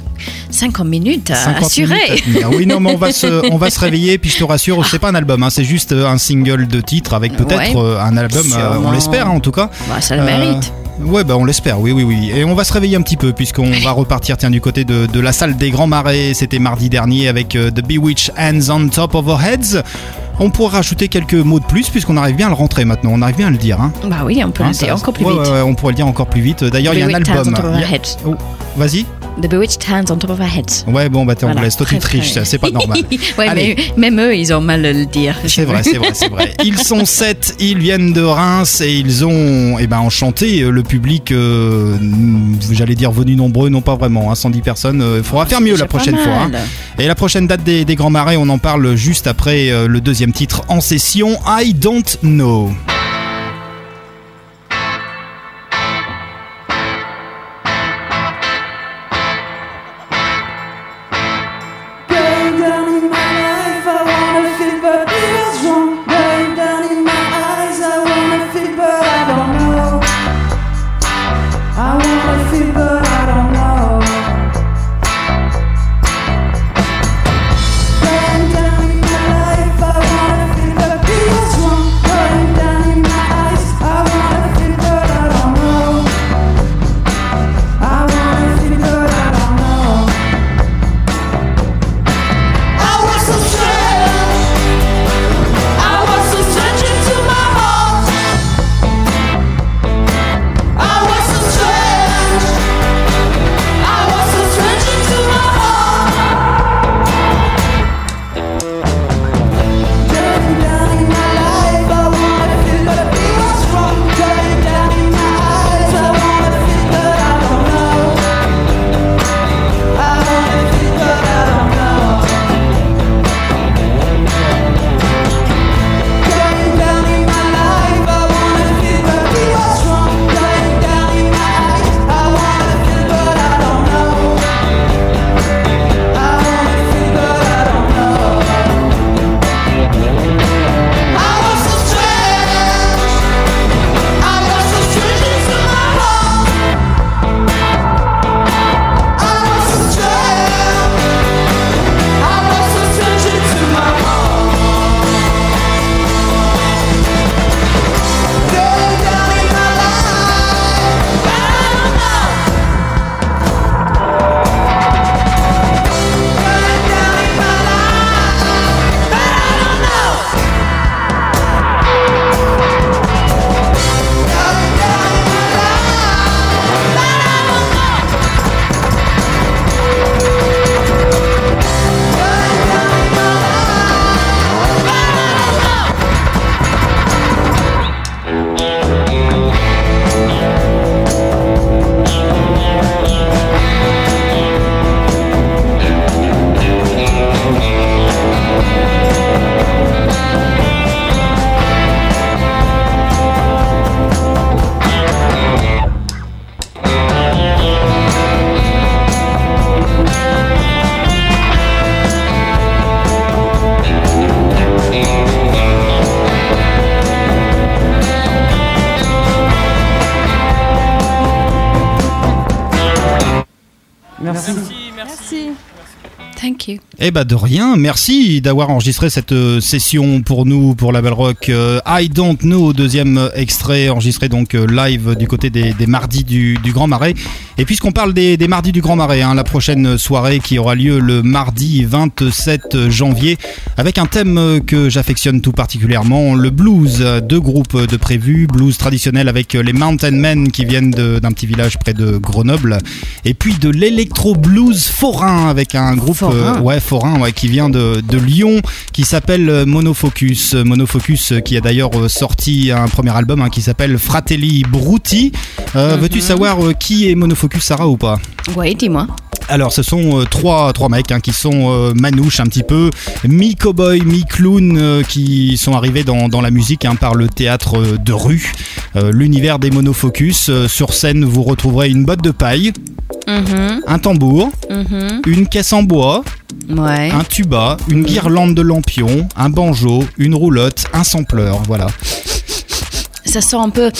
50 minutes à 50 assurer. minutes à tenir. Oui, non, mais on va se, on va se [LAUGHS] réveiller. Puis je te rassure, c'est pas un album, hein, c'est juste euh, un single de titre avec peut-être Ouais, euh, un album. euh, on l'espère, hein, en tout cas. Bah, ça le Euh, mérite. Ouais, bah on l'espère, oui, oui, oui. Et on va se réveiller un petit peu, puisqu'on va repartir, tiens, du côté de, de la salle des Grands Marais. C'était mardi dernier avec euh, The Bewitched Hands on Top of Our Heads. On pourrait rajouter quelques mots de plus, puisqu'on arrive bien à le rentrer maintenant. On arrive bien à le dire. Hein. Bah oui, on peut Hein, le dire encore plus vite. ouais, ouais, on pourrait le dire encore plus vite. D'ailleurs, il y a un album. A-. Oh, Vas-y. The Bewitched Hands on top of our heads. Ouais, bon, bah t'es Voilà, anglaise. Toi, tu triches, c'est pas [LAUGHS] normal. ouais, Allez. mais même eux, ils ont mal à le dire. C'est vrai, c'est vrai, c'est vrai. Ils sont sept, ils viennent de Reims et ils ont eh ben, enchanté euh, le public, euh, j'allais dire venu nombreux, non pas vraiment, hein, 110 personnes. Il faudra faire mieux la prochaine fois. hein. Et la prochaine date des, des Grands Marais, on en parle juste après euh, le deuxième titre en session, I Don't Know. Eh bah de rien, merci d'avoir enregistré cette euh, session pour nous, pour la Belle Rock. Euh, I Don't Know, deuxième euh, extrait enregistré donc live du côté des, des mardis du, du Grand Marais. Et puisqu'on parle des, des mardis du Grand Marais, hein, la prochaine soirée qui aura lieu le mardi 27 janvier, avec un thème que j'affectionne tout particulièrement, le blues. Deux groupes de prévus, blues traditionnel avec les Mountain Men qui viennent d'un petit village près de Grenoble, et puis de l'électro blues forain avec un groupe Forain. euh, Forain. ouais, forain, ouais, qui vient de, de Lyon, qui s'appelle euh, Monofocus. Euh, Monofocus, euh, qui a d'ailleurs sorti un premier album hein, qui s'appelle Fratelli Brutti. Euh, Mhm. Veux-tu savoir qui est Monofocus, Sarah, ou pas? Ouais, dis-moi. alors, ce sont euh, trois, trois mecs hein, qui sont euh, manouches un petit peu, mi-cowboy, mi-clown, euh, qui sont arrivés dans, dans la musique hein, par le théâtre de rue, l'univers des monofocus. Sur scène, vous retrouverez une botte de paille, Mhm, un tambour, mhm. une caisse en bois, Un tuba, une guirlande de lampions, un banjo, une roulotte, un sampleur, voilà. Ça sent un peu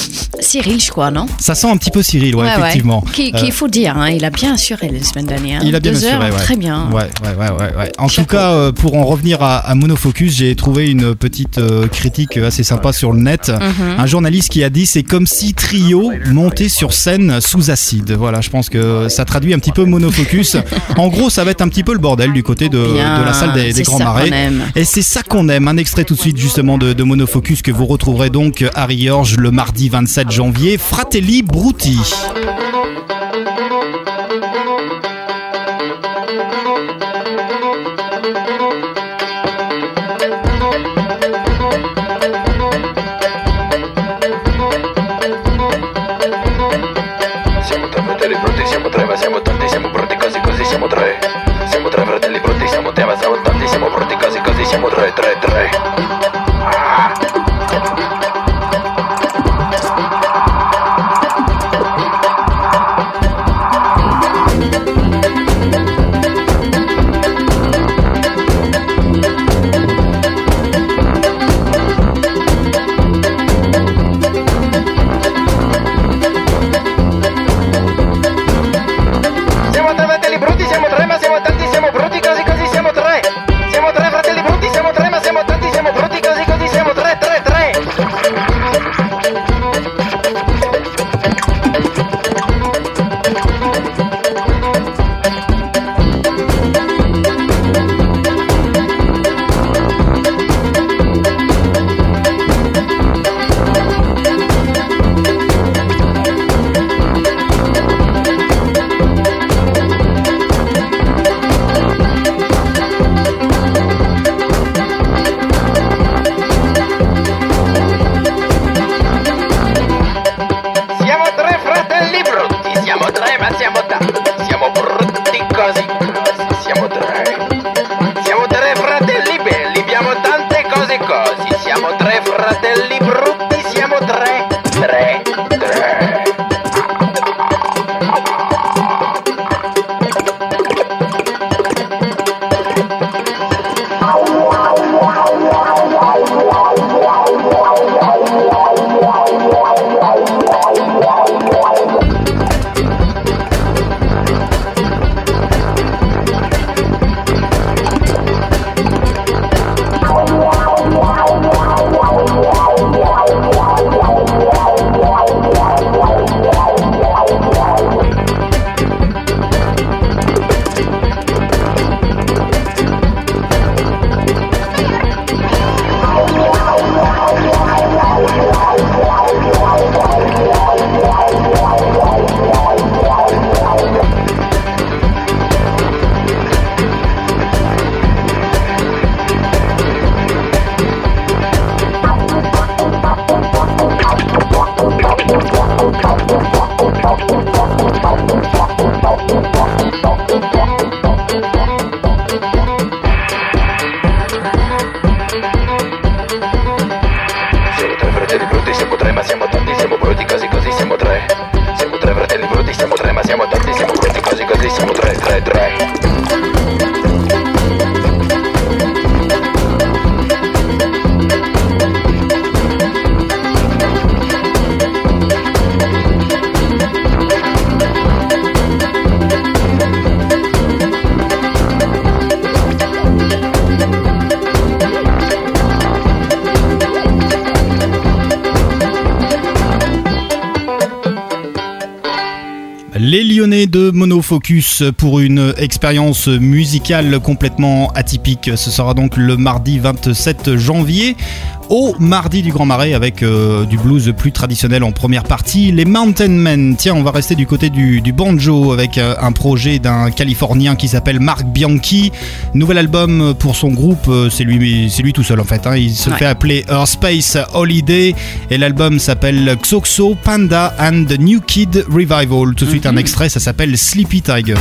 Cyril, je crois, non? Ça sent un petit peu Cyril, ouais, effectivement. Qui, Euh, qu'il faut dire, hein, il a bien assuré la semaine dernière. Il a bien Deux assuré, heures, ouais. Très bien. Ouais, ouais, ouais, ouais, ouais. En tout cas, euh, pour en revenir à, à Monofocus, j'ai trouvé une petite euh, critique assez sympa sur le net. Mhm. Un journaliste qui a dit c'est comme si Trio montait sur scène sous acide. Voilà, je pense que ça traduit un petit peu Monofocus. [LAUGHS] en gros, ça va être un petit peu le bordel du côté de, Bien, de la salle des, Grands Marais. Et c'est ça qu'on aime. Un extrait tout de suite justement de, de Monofocus que vous retrouverez donc à Riorges le mardi 27 janvier. Fratelli Brutti. Monofocus pour une expérience musicale complètement atypique. Ce sera donc le mardi 27 janvier au mardi du Grand Marais avec euh, du blues plus traditionnel en première partie. Les Mountain Men. Tiens, on va rester du côté du, banjo avec euh, un projet d'un Californien qui s'appelle Mark Bianchi. Nouvel album pour son groupe. Euh, c'est lui, lui tout seul en fait. Hein. Il se fait appeler Earth Space Holiday et l'album s'appelle Xoxo Panda and the New Kid Revival. Tout de mhm. suite un extrait, ça s'appelle Sleepy Tigers.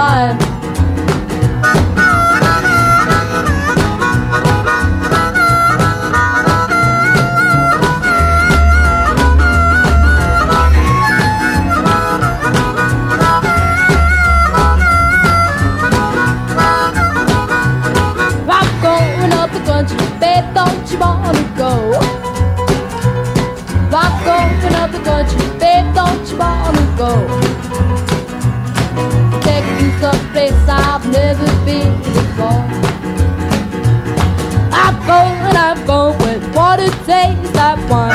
Bye. It tastes like wine.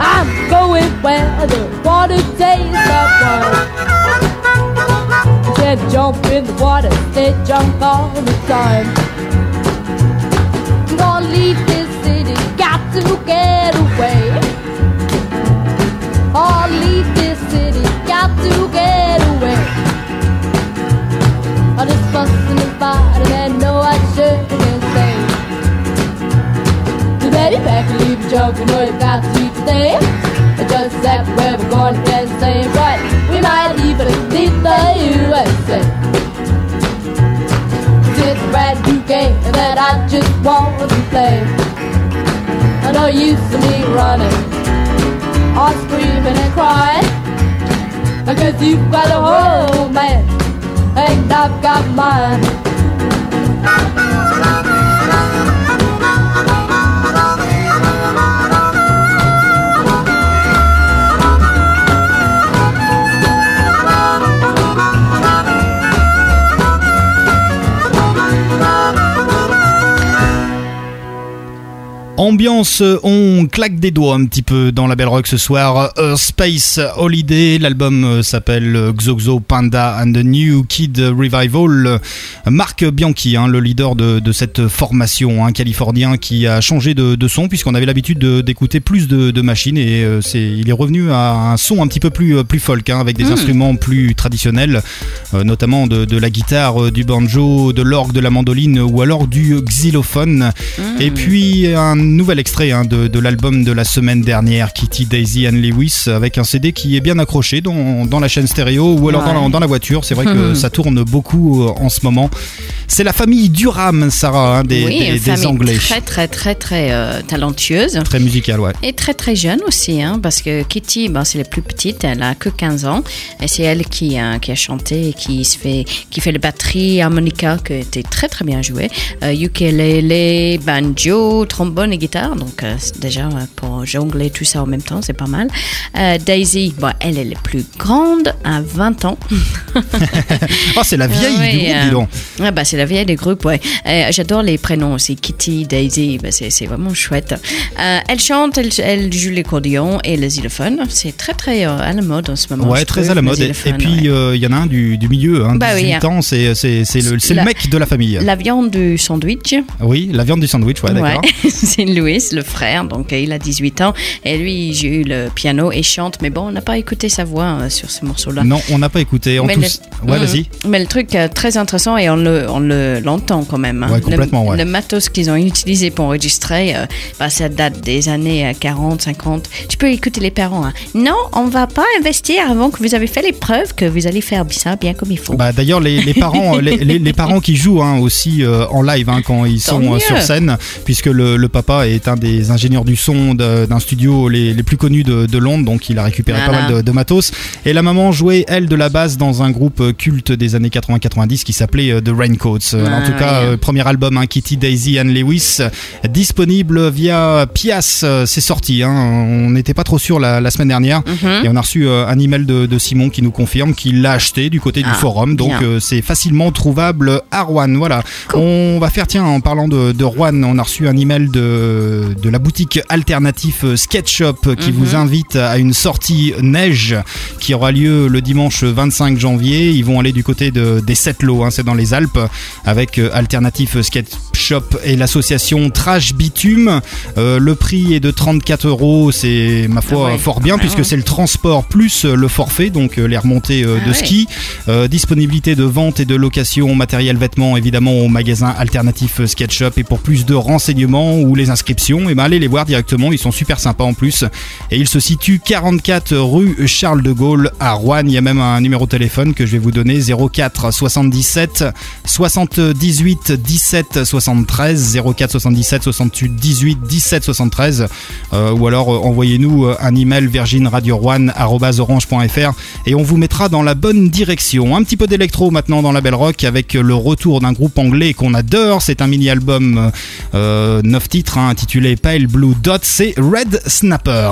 I'm going where the water tastes like wine. Said jump in the water, they jump all the time. Gonna leave this city, got to get away. Oh, leave this city, got to get away. All this fussing and fighting and no I shouldn't better pack and leave the junk, you know you got to stay. Just exactly where we're going, can't say right. We might even leave the USA. It's a brand new game that I just want to play. I know you see me running, all screaming and crying. Because you've got a whole man, and I've got mine. Ambiance, on claque des doigts un petit peu dans la Belle Rock ce soir. Earth Space Holiday, l'album euh, s'appelle Xoxo Panda and the New Kid Revival. Marc Bianchi, hein, le leader de, de cette formation hein, californien qui a changé de, de son puisqu'on avait l'habitude de- d'écouter plus de, de machines et euh, il est revenu à un son un petit peu plus, euh, plus folk hein, avec des Mm. instruments plus traditionnels, euh, notamment de, la guitare, euh, du banjo, de l'orgue, de la mandoline ou alors du xylophone. Et puis un nouvel extrait hein, de, de l'album de la semaine dernière, Kitty, Daisy and Lewis, avec un CD qui est bien accroché dans, dans la chaîne stéréo ou alors dans, la, dans la voiture. C'est vrai que [LAUGHS] ça tourne beaucoup euh, en ce moment. C'est la famille Durham, Sarah, hein, des, oui, des- une des famille Anglais. très très très très euh, talentueuse. Très musical, ouais. Et très très jeune aussi, hein, parce que Kitty, ben, c'est la plus petite, elle a que 15 ans, et c'est elle qui, hein, qui a chanté et qui, se fait, qui fait la batterie, harmonica, qui était très très bien joué, euh, ukulélé, banjo, trombone et guitare, donc euh, déjà euh, pour jongler tout ça en même temps, c'est pas mal. Euh, Daisy, bon, elle est la plus grande, à 20 ans. [LAUGHS] Oh, c'est la vieille du groupe, dis donc. ah bah, c'est la vieille des groupes, ouais. J'adore les prénoms aussi, Kitty, Daisy, bah, c'est vraiment chouette. Elle chante, elle, elle joue l'accordéon et le xylophone. C'est très très à la mode en ce moment. Ouais, très trouve, à la mode. Et puis, il ouais. y en a un du, du milieu, hein, Bah oui, 18 hein. ans, c'est le, mec de la famille. La viande du sandwich. Oui, la viande du sandwich, ouais, d'accord. [LAUGHS] C'est Louis, le frère, donc il a 18 ans et lui il joue le piano et chante, mais bon, on n'a pas écouté sa voix euh, sur ce morceau-là. Non, on n'a pas écouté. En Mais tous- le- Ouais, vas-y. Mais le truc euh, très intéressant et on le on le l'entend quand même. hein. Ouais, complètement, le, ouais. le matos qu'ils ont utilisé pour enregistrer, euh, bah, ça date des années euh, 40, 50. Tu peux écouter les parents. hein. Non, on va pas investir avant que vous avez fait les preuves que vous allez faire ça bien comme il faut. Bah, D'ailleurs, les, les parents, les, les- les parents qui jouent hein, aussi euh, en live quand ils Tant sont mieux. sur scène, puisque le, le papa est un des ingénieurs du son d'un studio les, les plus connus de, de Londres, donc il a récupéré pas mal de, de matos. Et la maman jouait elle de la basse dans un groupe euh, culte des années 80-90 qui s'appelait euh, The Raincoats. Euh, en tout cas, oui. premier album, hein, Kitty, Daisy and Lewis, disponible via Pias. C'est sorti. hein. On n'était pas trop sûr la, la semaine dernière, Mhm. et on a reçu un email de, de Simon qui nous confirme qu'il l'a acheté du côté du Ah, forum. Donc c'est facilement trouvable à Rouen. Voilà. On va faire, tiens, en parlant de, de Rouen, on a reçu un email de, de la boutique alternative euh, Sketchup euh, qui Mhm. vous invite à une sortie neige qui aura lieu le dimanche 25 janvier. Ils vont aller du côté de, des Sept Lots, hein, c'est dans les Alpes, avec euh, Alternative Sketchup Shop et l'association Trash Bitume. Euh, le prix est de 34 euros, c'est ma foi Ah ouais, fort bien même, puisque ouais. c'est le transport plus euh, le forfait, donc euh, les remontées Ah de ouais. ski. Euh, disponibilité de vente et de location matériel vêtements évidemment au magasin alternatif SketchUp et pour plus de renseignements ou les inscriptions, et ben allez les voir directement, ils sont super sympas en plus. Et ils se situent 44 rue Charles de Gaulle à Rouen. Il y a même un numéro de téléphone que je vais vous donner 04 77 78 17 73 04 77 68 18 17 73 euh, ou alors euh, envoyez-nous euh, un email virginradio1@orange.fr et on vous mettra dans la bonne direction. Un petit peu d'électro maintenant dans la Belle Rock avec le retour d'un groupe anglais qu'on adore. C'est un mini-album euh, 9 titres hein, intitulé Pale Blue Dot. C'est Red Snapper.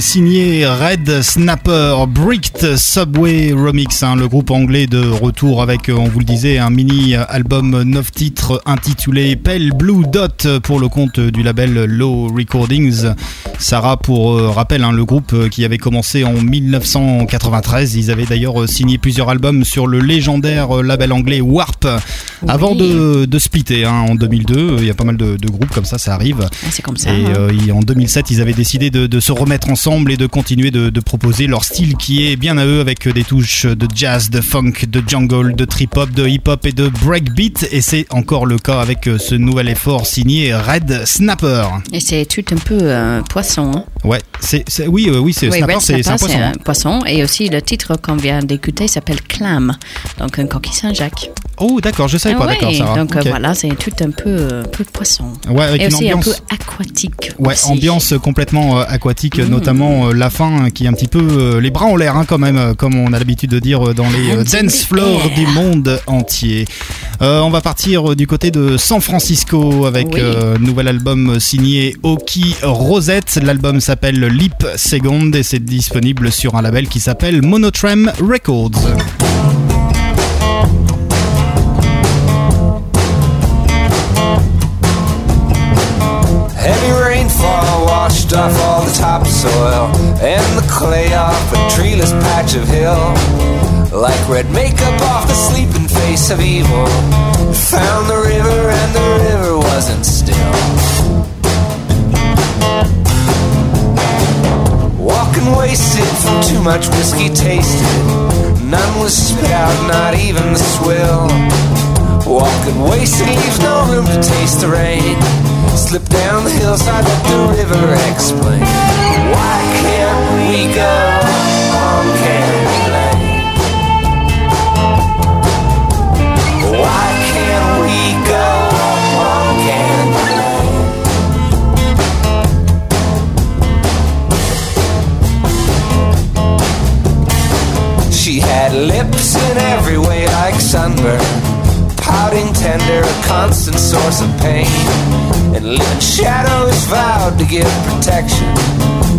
Signé Red Snapper, Bricked Subway Remix, hein, le groupe anglais de retour avec, euh, on vous le disait, un mini album 9 titres intitulé Pale Blue Dot pour le compte du label Low Recordings. Sarah, pour euh, rappel, hein, le groupe euh, qui avait commencé en 1993, ils avaient d'ailleurs signé plusieurs albums sur le légendaire label anglais Warp avant de, de splitter hein, en 2002. Il y a pas mal de, de groupes comme ça, ça arrive. Ah, c'est comme ça. Et hein. euh, ils- en 2007, ils avaient décidé de, de se remettre ensemble et de continuer de, proposer leur style qui est bien à eux avec des touches de jazz, de funk, de jungle, de trip-hop, de hip-hop et de breakbeat. Et c'est encore le cas avec euh, ce nouvel effort signé Red Snapper. Et c'est tout un peu poisson. hein. Ouais, c'est, oui, euh, oui, c'est Oui, Snapper, c'est, c'est un poisson. poisson. Et aussi le titre qu'on vient d'écouter s'appelle Clam, donc un coquille Saint-Jacques. Oh, d'accord, je savais Ah pas, ouais, d'accord, Sarah. Donc euh, voilà, c'est tout un peu, euh, peu poisson. Ouais, avec et une aussi un ambiance- peu aquatique. Ouais, aussi. ambiance complètement euh, aquatique, Mm. notamment euh, la fin euh, qui est un petit peu euh, les bras en l'air, hein, quand même, comme on a l'habitude de dire dans les in dance floors du monde entier. On va partir du côté de San Francisco avec Oui. un nouvel album signé Oki Rosette. L'album s'appelle Leap Second et c'est disponible sur un label qui s'appelle Monotram Records. Off all the topsoil and the clay off a treeless patch of hill. Like red makeup off the sleeping face of evil. Found the river and the river wasn't still. Walking wasted from too much whiskey tasted. None was spit out, not even the swill. Walking wasted leaves no room to taste the rain. Slip down the hillside, let the river explain. Why can't we go on Candy Lane? Why can't we go on Candy Lane? She had lips in every way like sunburn. Pouting tender, a constant source of pain. And living shadows vowed to give protection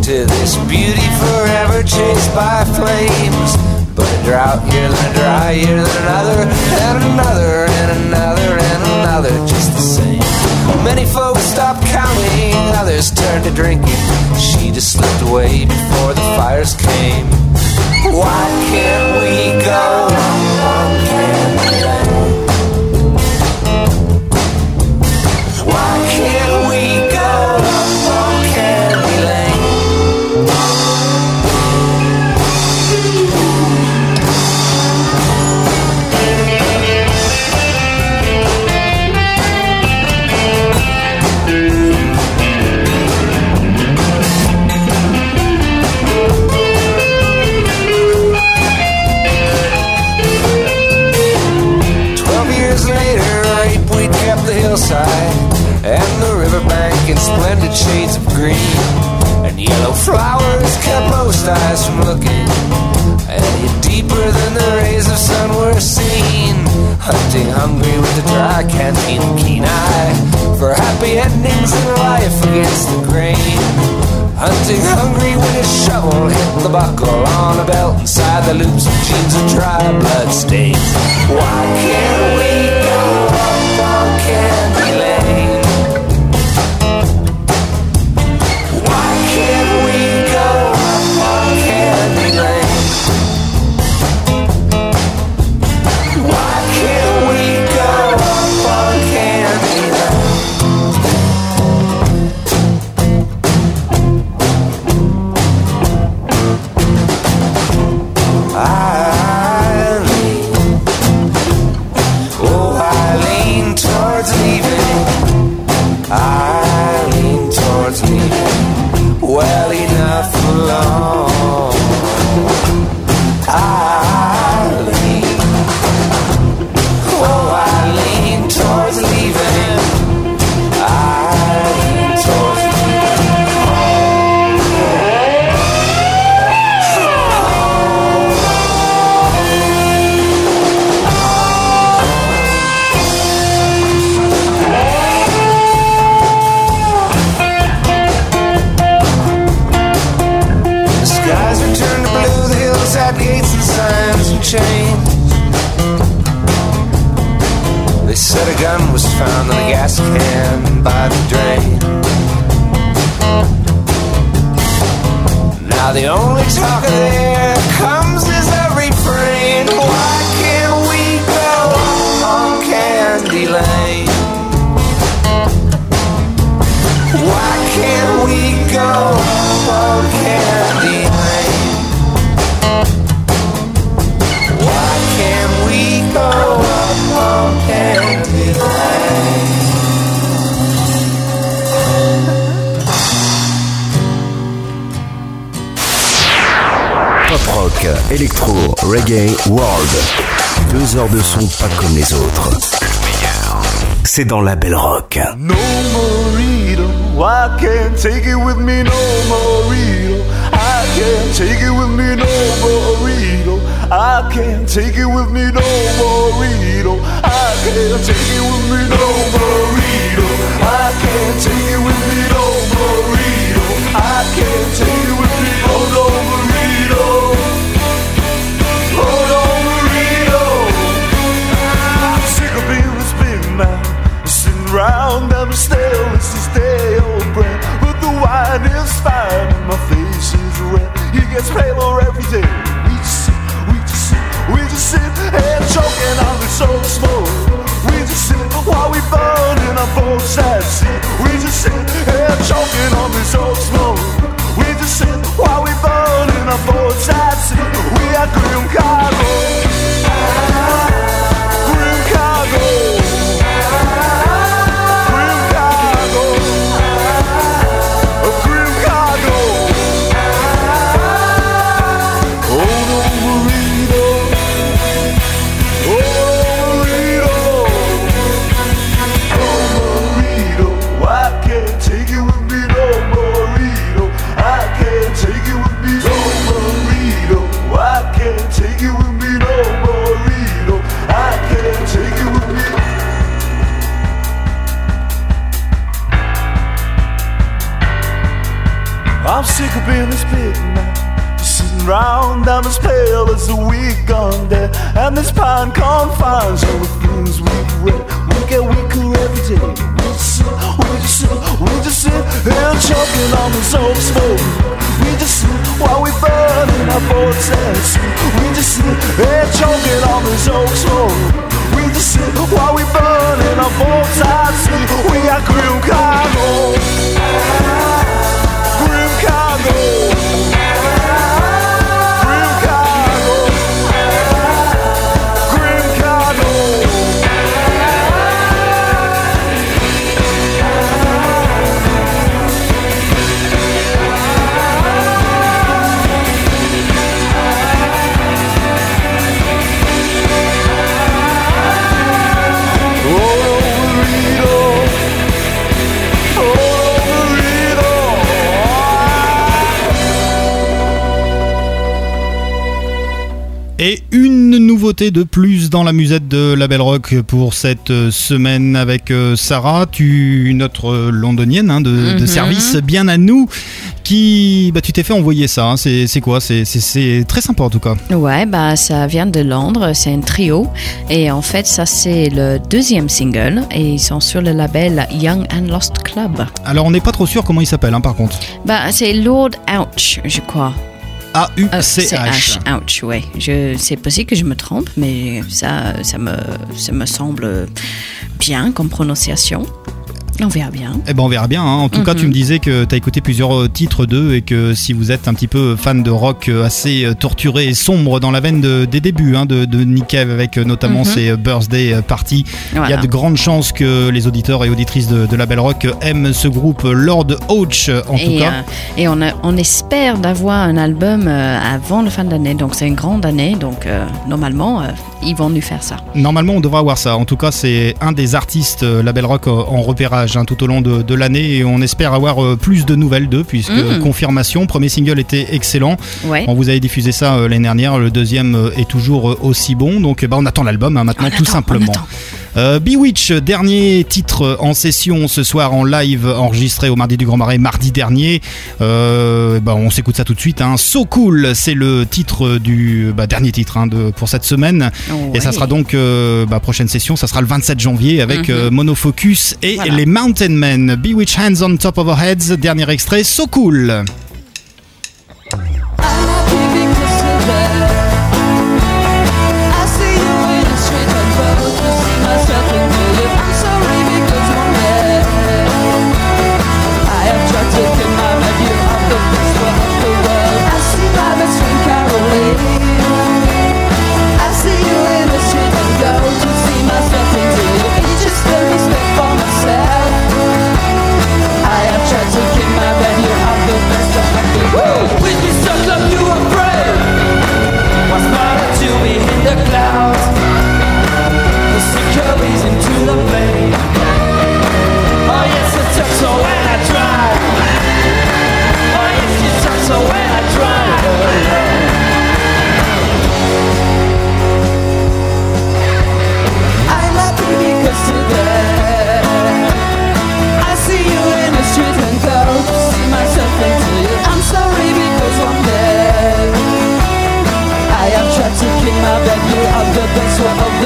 to this beauty forever chased by flames. But a drought here, then a dry year, then another, and another, and another, and another, just the same. Many folks stopped counting, others turned to drinking. She just slipped away before the fires came. Why can't we go shades of green. And yellow flowers kept most eyes from looking any deeper than the rays of sun were seen. Hunting hungry with a dry canteen and keen eye for happy endings in life against the grain. Hunting hungry when his shovel hit the buckle on a belt inside the loops of jeans of dry blood stains. Why can't we reggae, world. Deux heures de son pas comme les autres. C'est dans la belle rock. No burrito, I can't take it with me, no burrito. I can't take it with me, no burrito. I can't take it with me, no burrito. I can't take it with me, no burrito. I can't take it with me, no burrito. I can't take it with me, no, no gets paler every day We just sit, we just sit, we just sit And choking on this old smoke We just sit while we burn in our both sides We just sit and choking on this old smoke We just sit while we burn in our both sides We are Grim Cargo sick of being this big man Sitting round, I'm as pale as a week gone dead And this pine confines all the things we've read We get weaker every day. We just sit, we just sit, we just sit Here choking on this old smoke We just sit while we burn in our boats and sleep. We just sit here choking on this old smoke We just sit while we burn in our boats and sleep. We are grim cargo Hey. Et une nouveauté de plus dans la musette de la Belle Rock pour cette semaine avec euh, Sarah, tu notre londonienne hein, de, de Mhm. service, bien à nous, qui bah tu t'es fait envoyer ça. hein. C'est quoi? C'est très sympa en tout cas. Ouais, bah ça vient de Londres, c'est un trio. Et en fait, ça c'est le deuxième single. Et ils sont sur le label Young and Lost Club. Alors on n'est pas trop sûr comment il s'appelle hein, par contre. Bah c'est Lord Ouch, je crois. A U C c'est H. H. Ouch, ouais. C'est possible que je me trompe, mais ça, ça me, ça me semble bien comme prononciation. On verra bien. Eh ben on verra bien. hein. En tout cas, Mhm. tu me disais que tu as écouté plusieurs euh, titres d'eux et que si vous êtes un petit peu fan de rock euh, assez euh, torturé et sombre dans la veine de- des débuts hein, de, de Nick Cave avec notamment Mhm. ses birthday parties, il y a de grandes chances que les auditeurs et auditrices de, de la Belle Rock aiment ce groupe Lord Ouch en tout cas. euh, et on, a- on espère d'avoir un album avant la fin de l'année. Donc c'est une grande année. Donc euh, normalement, ils vont nous faire ça. Normalement, on devrait avoir ça. En tout cas, c'est un des artistes Label Rock en repérage hein, tout au long de, de l'année et on espère avoir euh, plus de nouvelles d'eux puisque Mhm. confirmation, premier single était excellent. Ouais. On vous avait diffusé ça euh, l'année dernière, le deuxième euh, est toujours aussi bon. Donc, bah, on attend l'album hein, maintenant, tout simplement. Euh, Bewitch, dernier titre en session ce soir en live enregistré au Mardi du Grand Marais mardi dernier. Euh, bah, on s'écoute ça tout de suite. Hein. So Cool, c'est le titre du bah, dernier titre hein, de, pour cette semaine. Et ça sera donc euh, bah, prochaine session, ça sera le 27 janvier avec Mhm. euh, Monofocus et Voilà. les Mountain Men. Bewitch Hands on Top of Our Heads, dernier extrait, So Cool.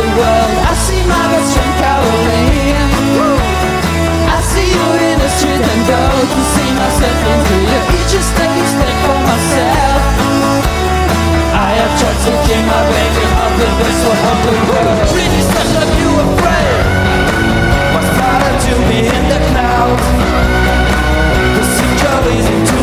The world. I see my best friend Caroline. I see you in the street and go to see myself into you. It's just a mistake for myself. I have tried to keep my value of the best one of the world. Please don't let you afraid. What's harder to be in the clouds? The securities into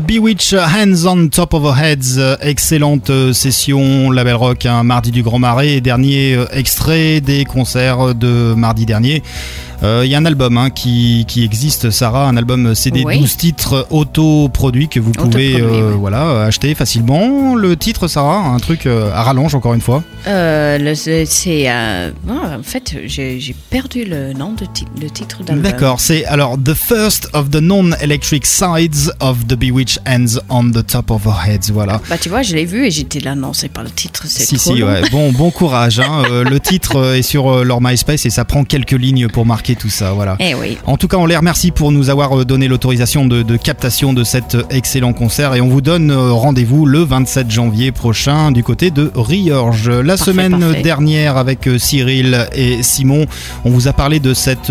Bewitch, Hands on Top of Our Heads, euh, excellente euh, session Label Rock, un mardi du Grand Marais, dernier extrait des concerts de mardi dernier. Euh, Il y a un album hein, qui, qui existe, Sarah, un album CD Oui. 12 titres auto-produits que vous pouvez Autoproduit, euh, voilà, acheter facilement. Le titre, Sarah, un truc euh, à rallonge encore une fois. Euh, c'est. euh, en fait, j'ai perdu le nom de ti- le titre d'album. D'accord, c'est alors The First of the Non-Electric Sides of the Bewitched Hands on the Top of Our Heads, voilà. Bah, tu vois, je l'ai vu et j'étais là, non, c'est pas le titre, c'est Si, trop si, long. ouais. Bon, bon courage. hein. Euh, le titre euh, est sur euh, leur MySpace et ça prend quelques lignes pour marquer tout ça. Voilà. Eh oui. En tout cas, on les remercie pour nous avoir euh, donné l'autorisation de, de captation de cet euh, excellent concert et on vous donne euh, rendez-vous le 27 janvier prochain du côté de Riorges. La Parfait, semaine parfait. dernière avec Cyril et Simon, on vous a parlé de cette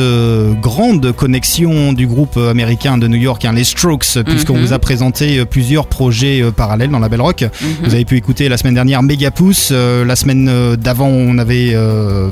grande connexion du groupe américain de New York, hein, les Strokes, puisqu'on Mhm. vous a présenté plusieurs projets parallèles dans la Belle Rock. Mhm. Vous avez pu écouter la semaine dernière Megapousse. la semaine d'avant, on avait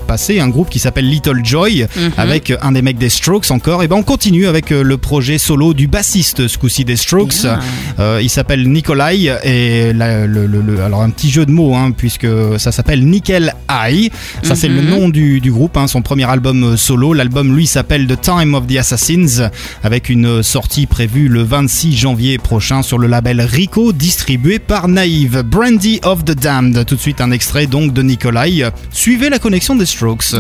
passé un groupe qui s'appelle Little Joy Mhm. avec un des mecs des Strokes encore. Et ben on continue avec euh, le projet solo du bassiste ce coup-ci des Strokes. Bien. Euh, il s'appelle Nikolai et la- le, le- le- alors un petit jeu de mots hein, puisque ça s'appelle Nickel Eye. Ça c'est le Mhm. nom du, du groupe, hein, son premier album euh, solo. L'album lui s'appelle The Time of the Assassins avec une sortie prévue le 26 janvier prochain sur le label Rico distribué par Naïve. Brandy of the Damned. Tout de suite un extrait donc de Nikolai. Suivez la connexion des Strokes.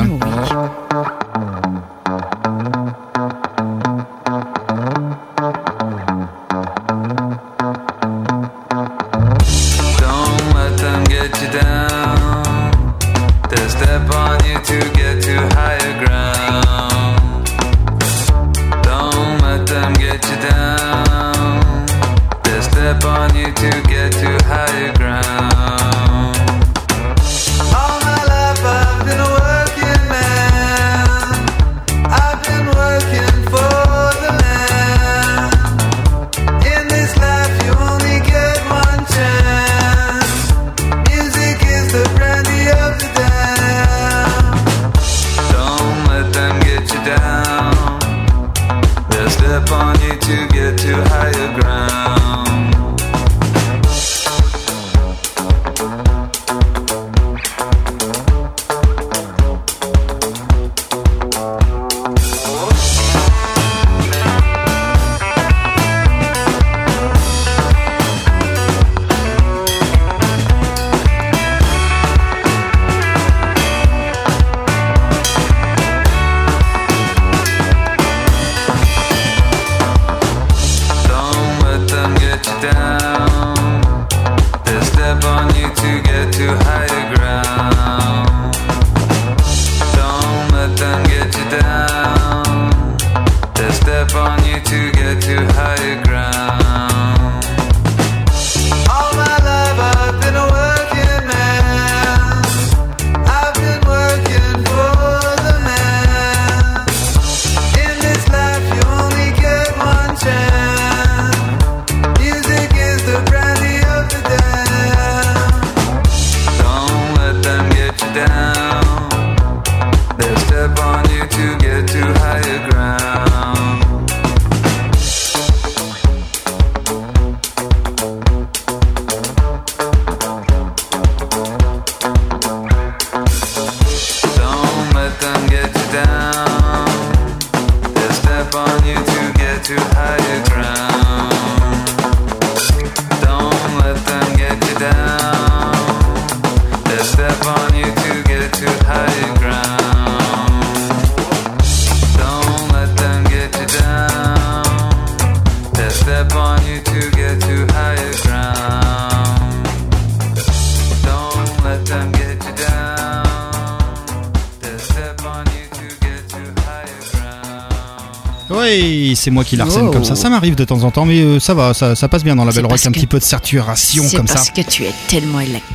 C'est moi qui l'arsène Oh. comme ça. Ça m'arrive de temps en temps, mais euh, ça va, ça, ça passe bien dans la belle rock. Un que- petit peu de saturation comme ça. parce que tu es tellement électrique.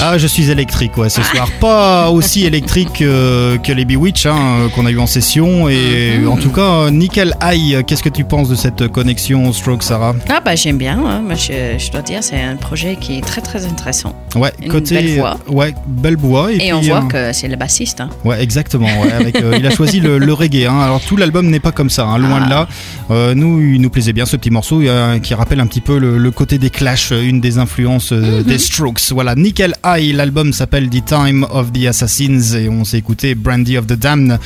Ah, je suis électrique, ouais, ce soir. Pas aussi électrique euh, que les Bewitch hein, qu'on a eu en session. Et Mhm. en tout cas, Nickel Eye, qu'est-ce que tu penses de cette connexion Stroke, Sarah? Ah bah j'aime bien, hein. Moi, je, je dois dire c'est un projet qui est très très intéressant. Ouais, Une côté. belle voix. Ouais, belle voix. Et, Et, on voit euh, que c'est le bassiste. hein. Ouais, exactement. ouais, avec, euh, il a choisi le, le reggae. hein. Alors tout l'album n'est pas comme ça, loin Ah. de là. Euh, nous, il nous plaisait bien ce petit morceau qui rappelle un petit peu le, le côté des Clash, une des influences Mhm. des Strokes. Voilà, Nickel L'album s'appelle The Time of the Assassins et on s'est écouté Brandy of the Damned,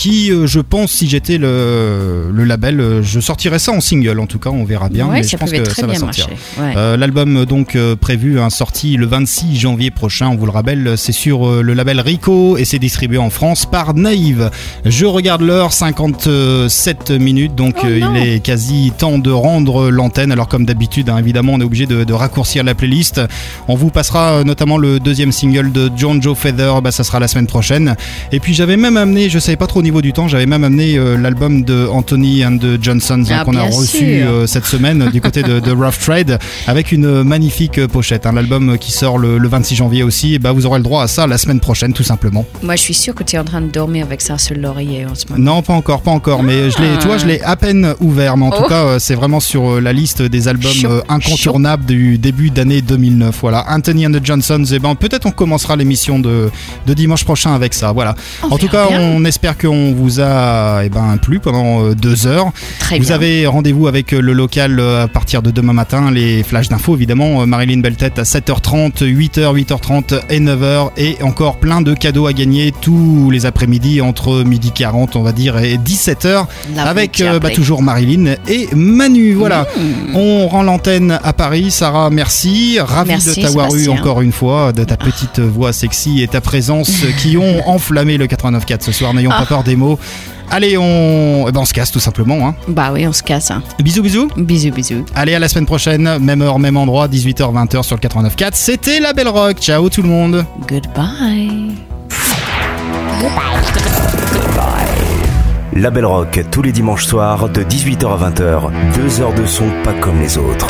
qui, euh, je pense, si j'étais le, le label, euh, je sortirais ça en single. En tout cas, on verra bien. Ouais, mais ça je pense que très ça va bien sortir. Ouais. Euh, L'album donc prévu, hein, sorti le 26 janvier prochain, on vous le rappelle, c'est sur le label Rico et c'est distribué en France par Naïve. Je regarde l'heure, 57 minutes, donc Oh il est quasi temps de rendre l'antenne. Alors comme d'habitude, hein, évidemment, on est obligé de, de raccourcir la playlist. On vous passera notamment le deuxième single de John Joe Feather, bah, ça sera la semaine prochaine. Et puis j'avais même amené, je savais pas trop niveau du temps, j'avais même amené euh, l'album de Anthony and the Johnsons hein, Ah, qu'on a reçu sûr. euh, cette semaine du côté de, de Rough Trade avec une magnifique euh, pochette. Un album qui sort le, le 26 janvier aussi. Et bah, vous aurez le droit à ça la semaine prochaine, tout simplement. Moi je suis sûre que tu es en train de dormir avec ça sur l'oreiller en ce moment. Non, pas encore, pas encore. Mais je l'ai, tu vois, je l'ai à peine ouvert. Mais en tout Oh. cas, c'est vraiment sur la liste des albums incontournables du début d'année 2009. Voilà, Anthony and the Johnsons. Et ben, peut-être on commencera l'émission de, de dimanche prochain avec ça. Voilà. On en tout cas, bien. on espère qu'on vous a eh ben, plu pendant euh, deux heures. Très vous bien. avez rendez-vous avec euh, le local euh, à partir de demain matin, les flashs d'infos évidemment. Marilyn Beltête à 7h30, 8h, 8h30 et 9h. Et encore plein de cadeaux à gagner tous les après-midi entre midi 40 on va dire et 17h. La avec bah, toujours Marilyn et Manu. Voilà. Mmh. On rend l'antenne à Paris. Sarah, merci. Ravi Merci, de t'avoir eu encore une fois, de ta petite voix sexy et ta présence qui ont [LAUGHS] enflammé le 89.4 ce soir. N'ayons Ah. pas peur des mots. Allez, on, eh ben, on se casse tout simplement. Hein. Bah oui, on se casse. hein. Bisous, bisous. Bisous, bisous. Allez, à la semaine prochaine, même heure, même endroit, 18h, 20h sur le 89.4. C'était la Belle Rock. Ciao tout le monde. Goodbye. La Belle Rock tous les dimanches soirs de 18h à 20h. Deux heures de son pas comme les autres.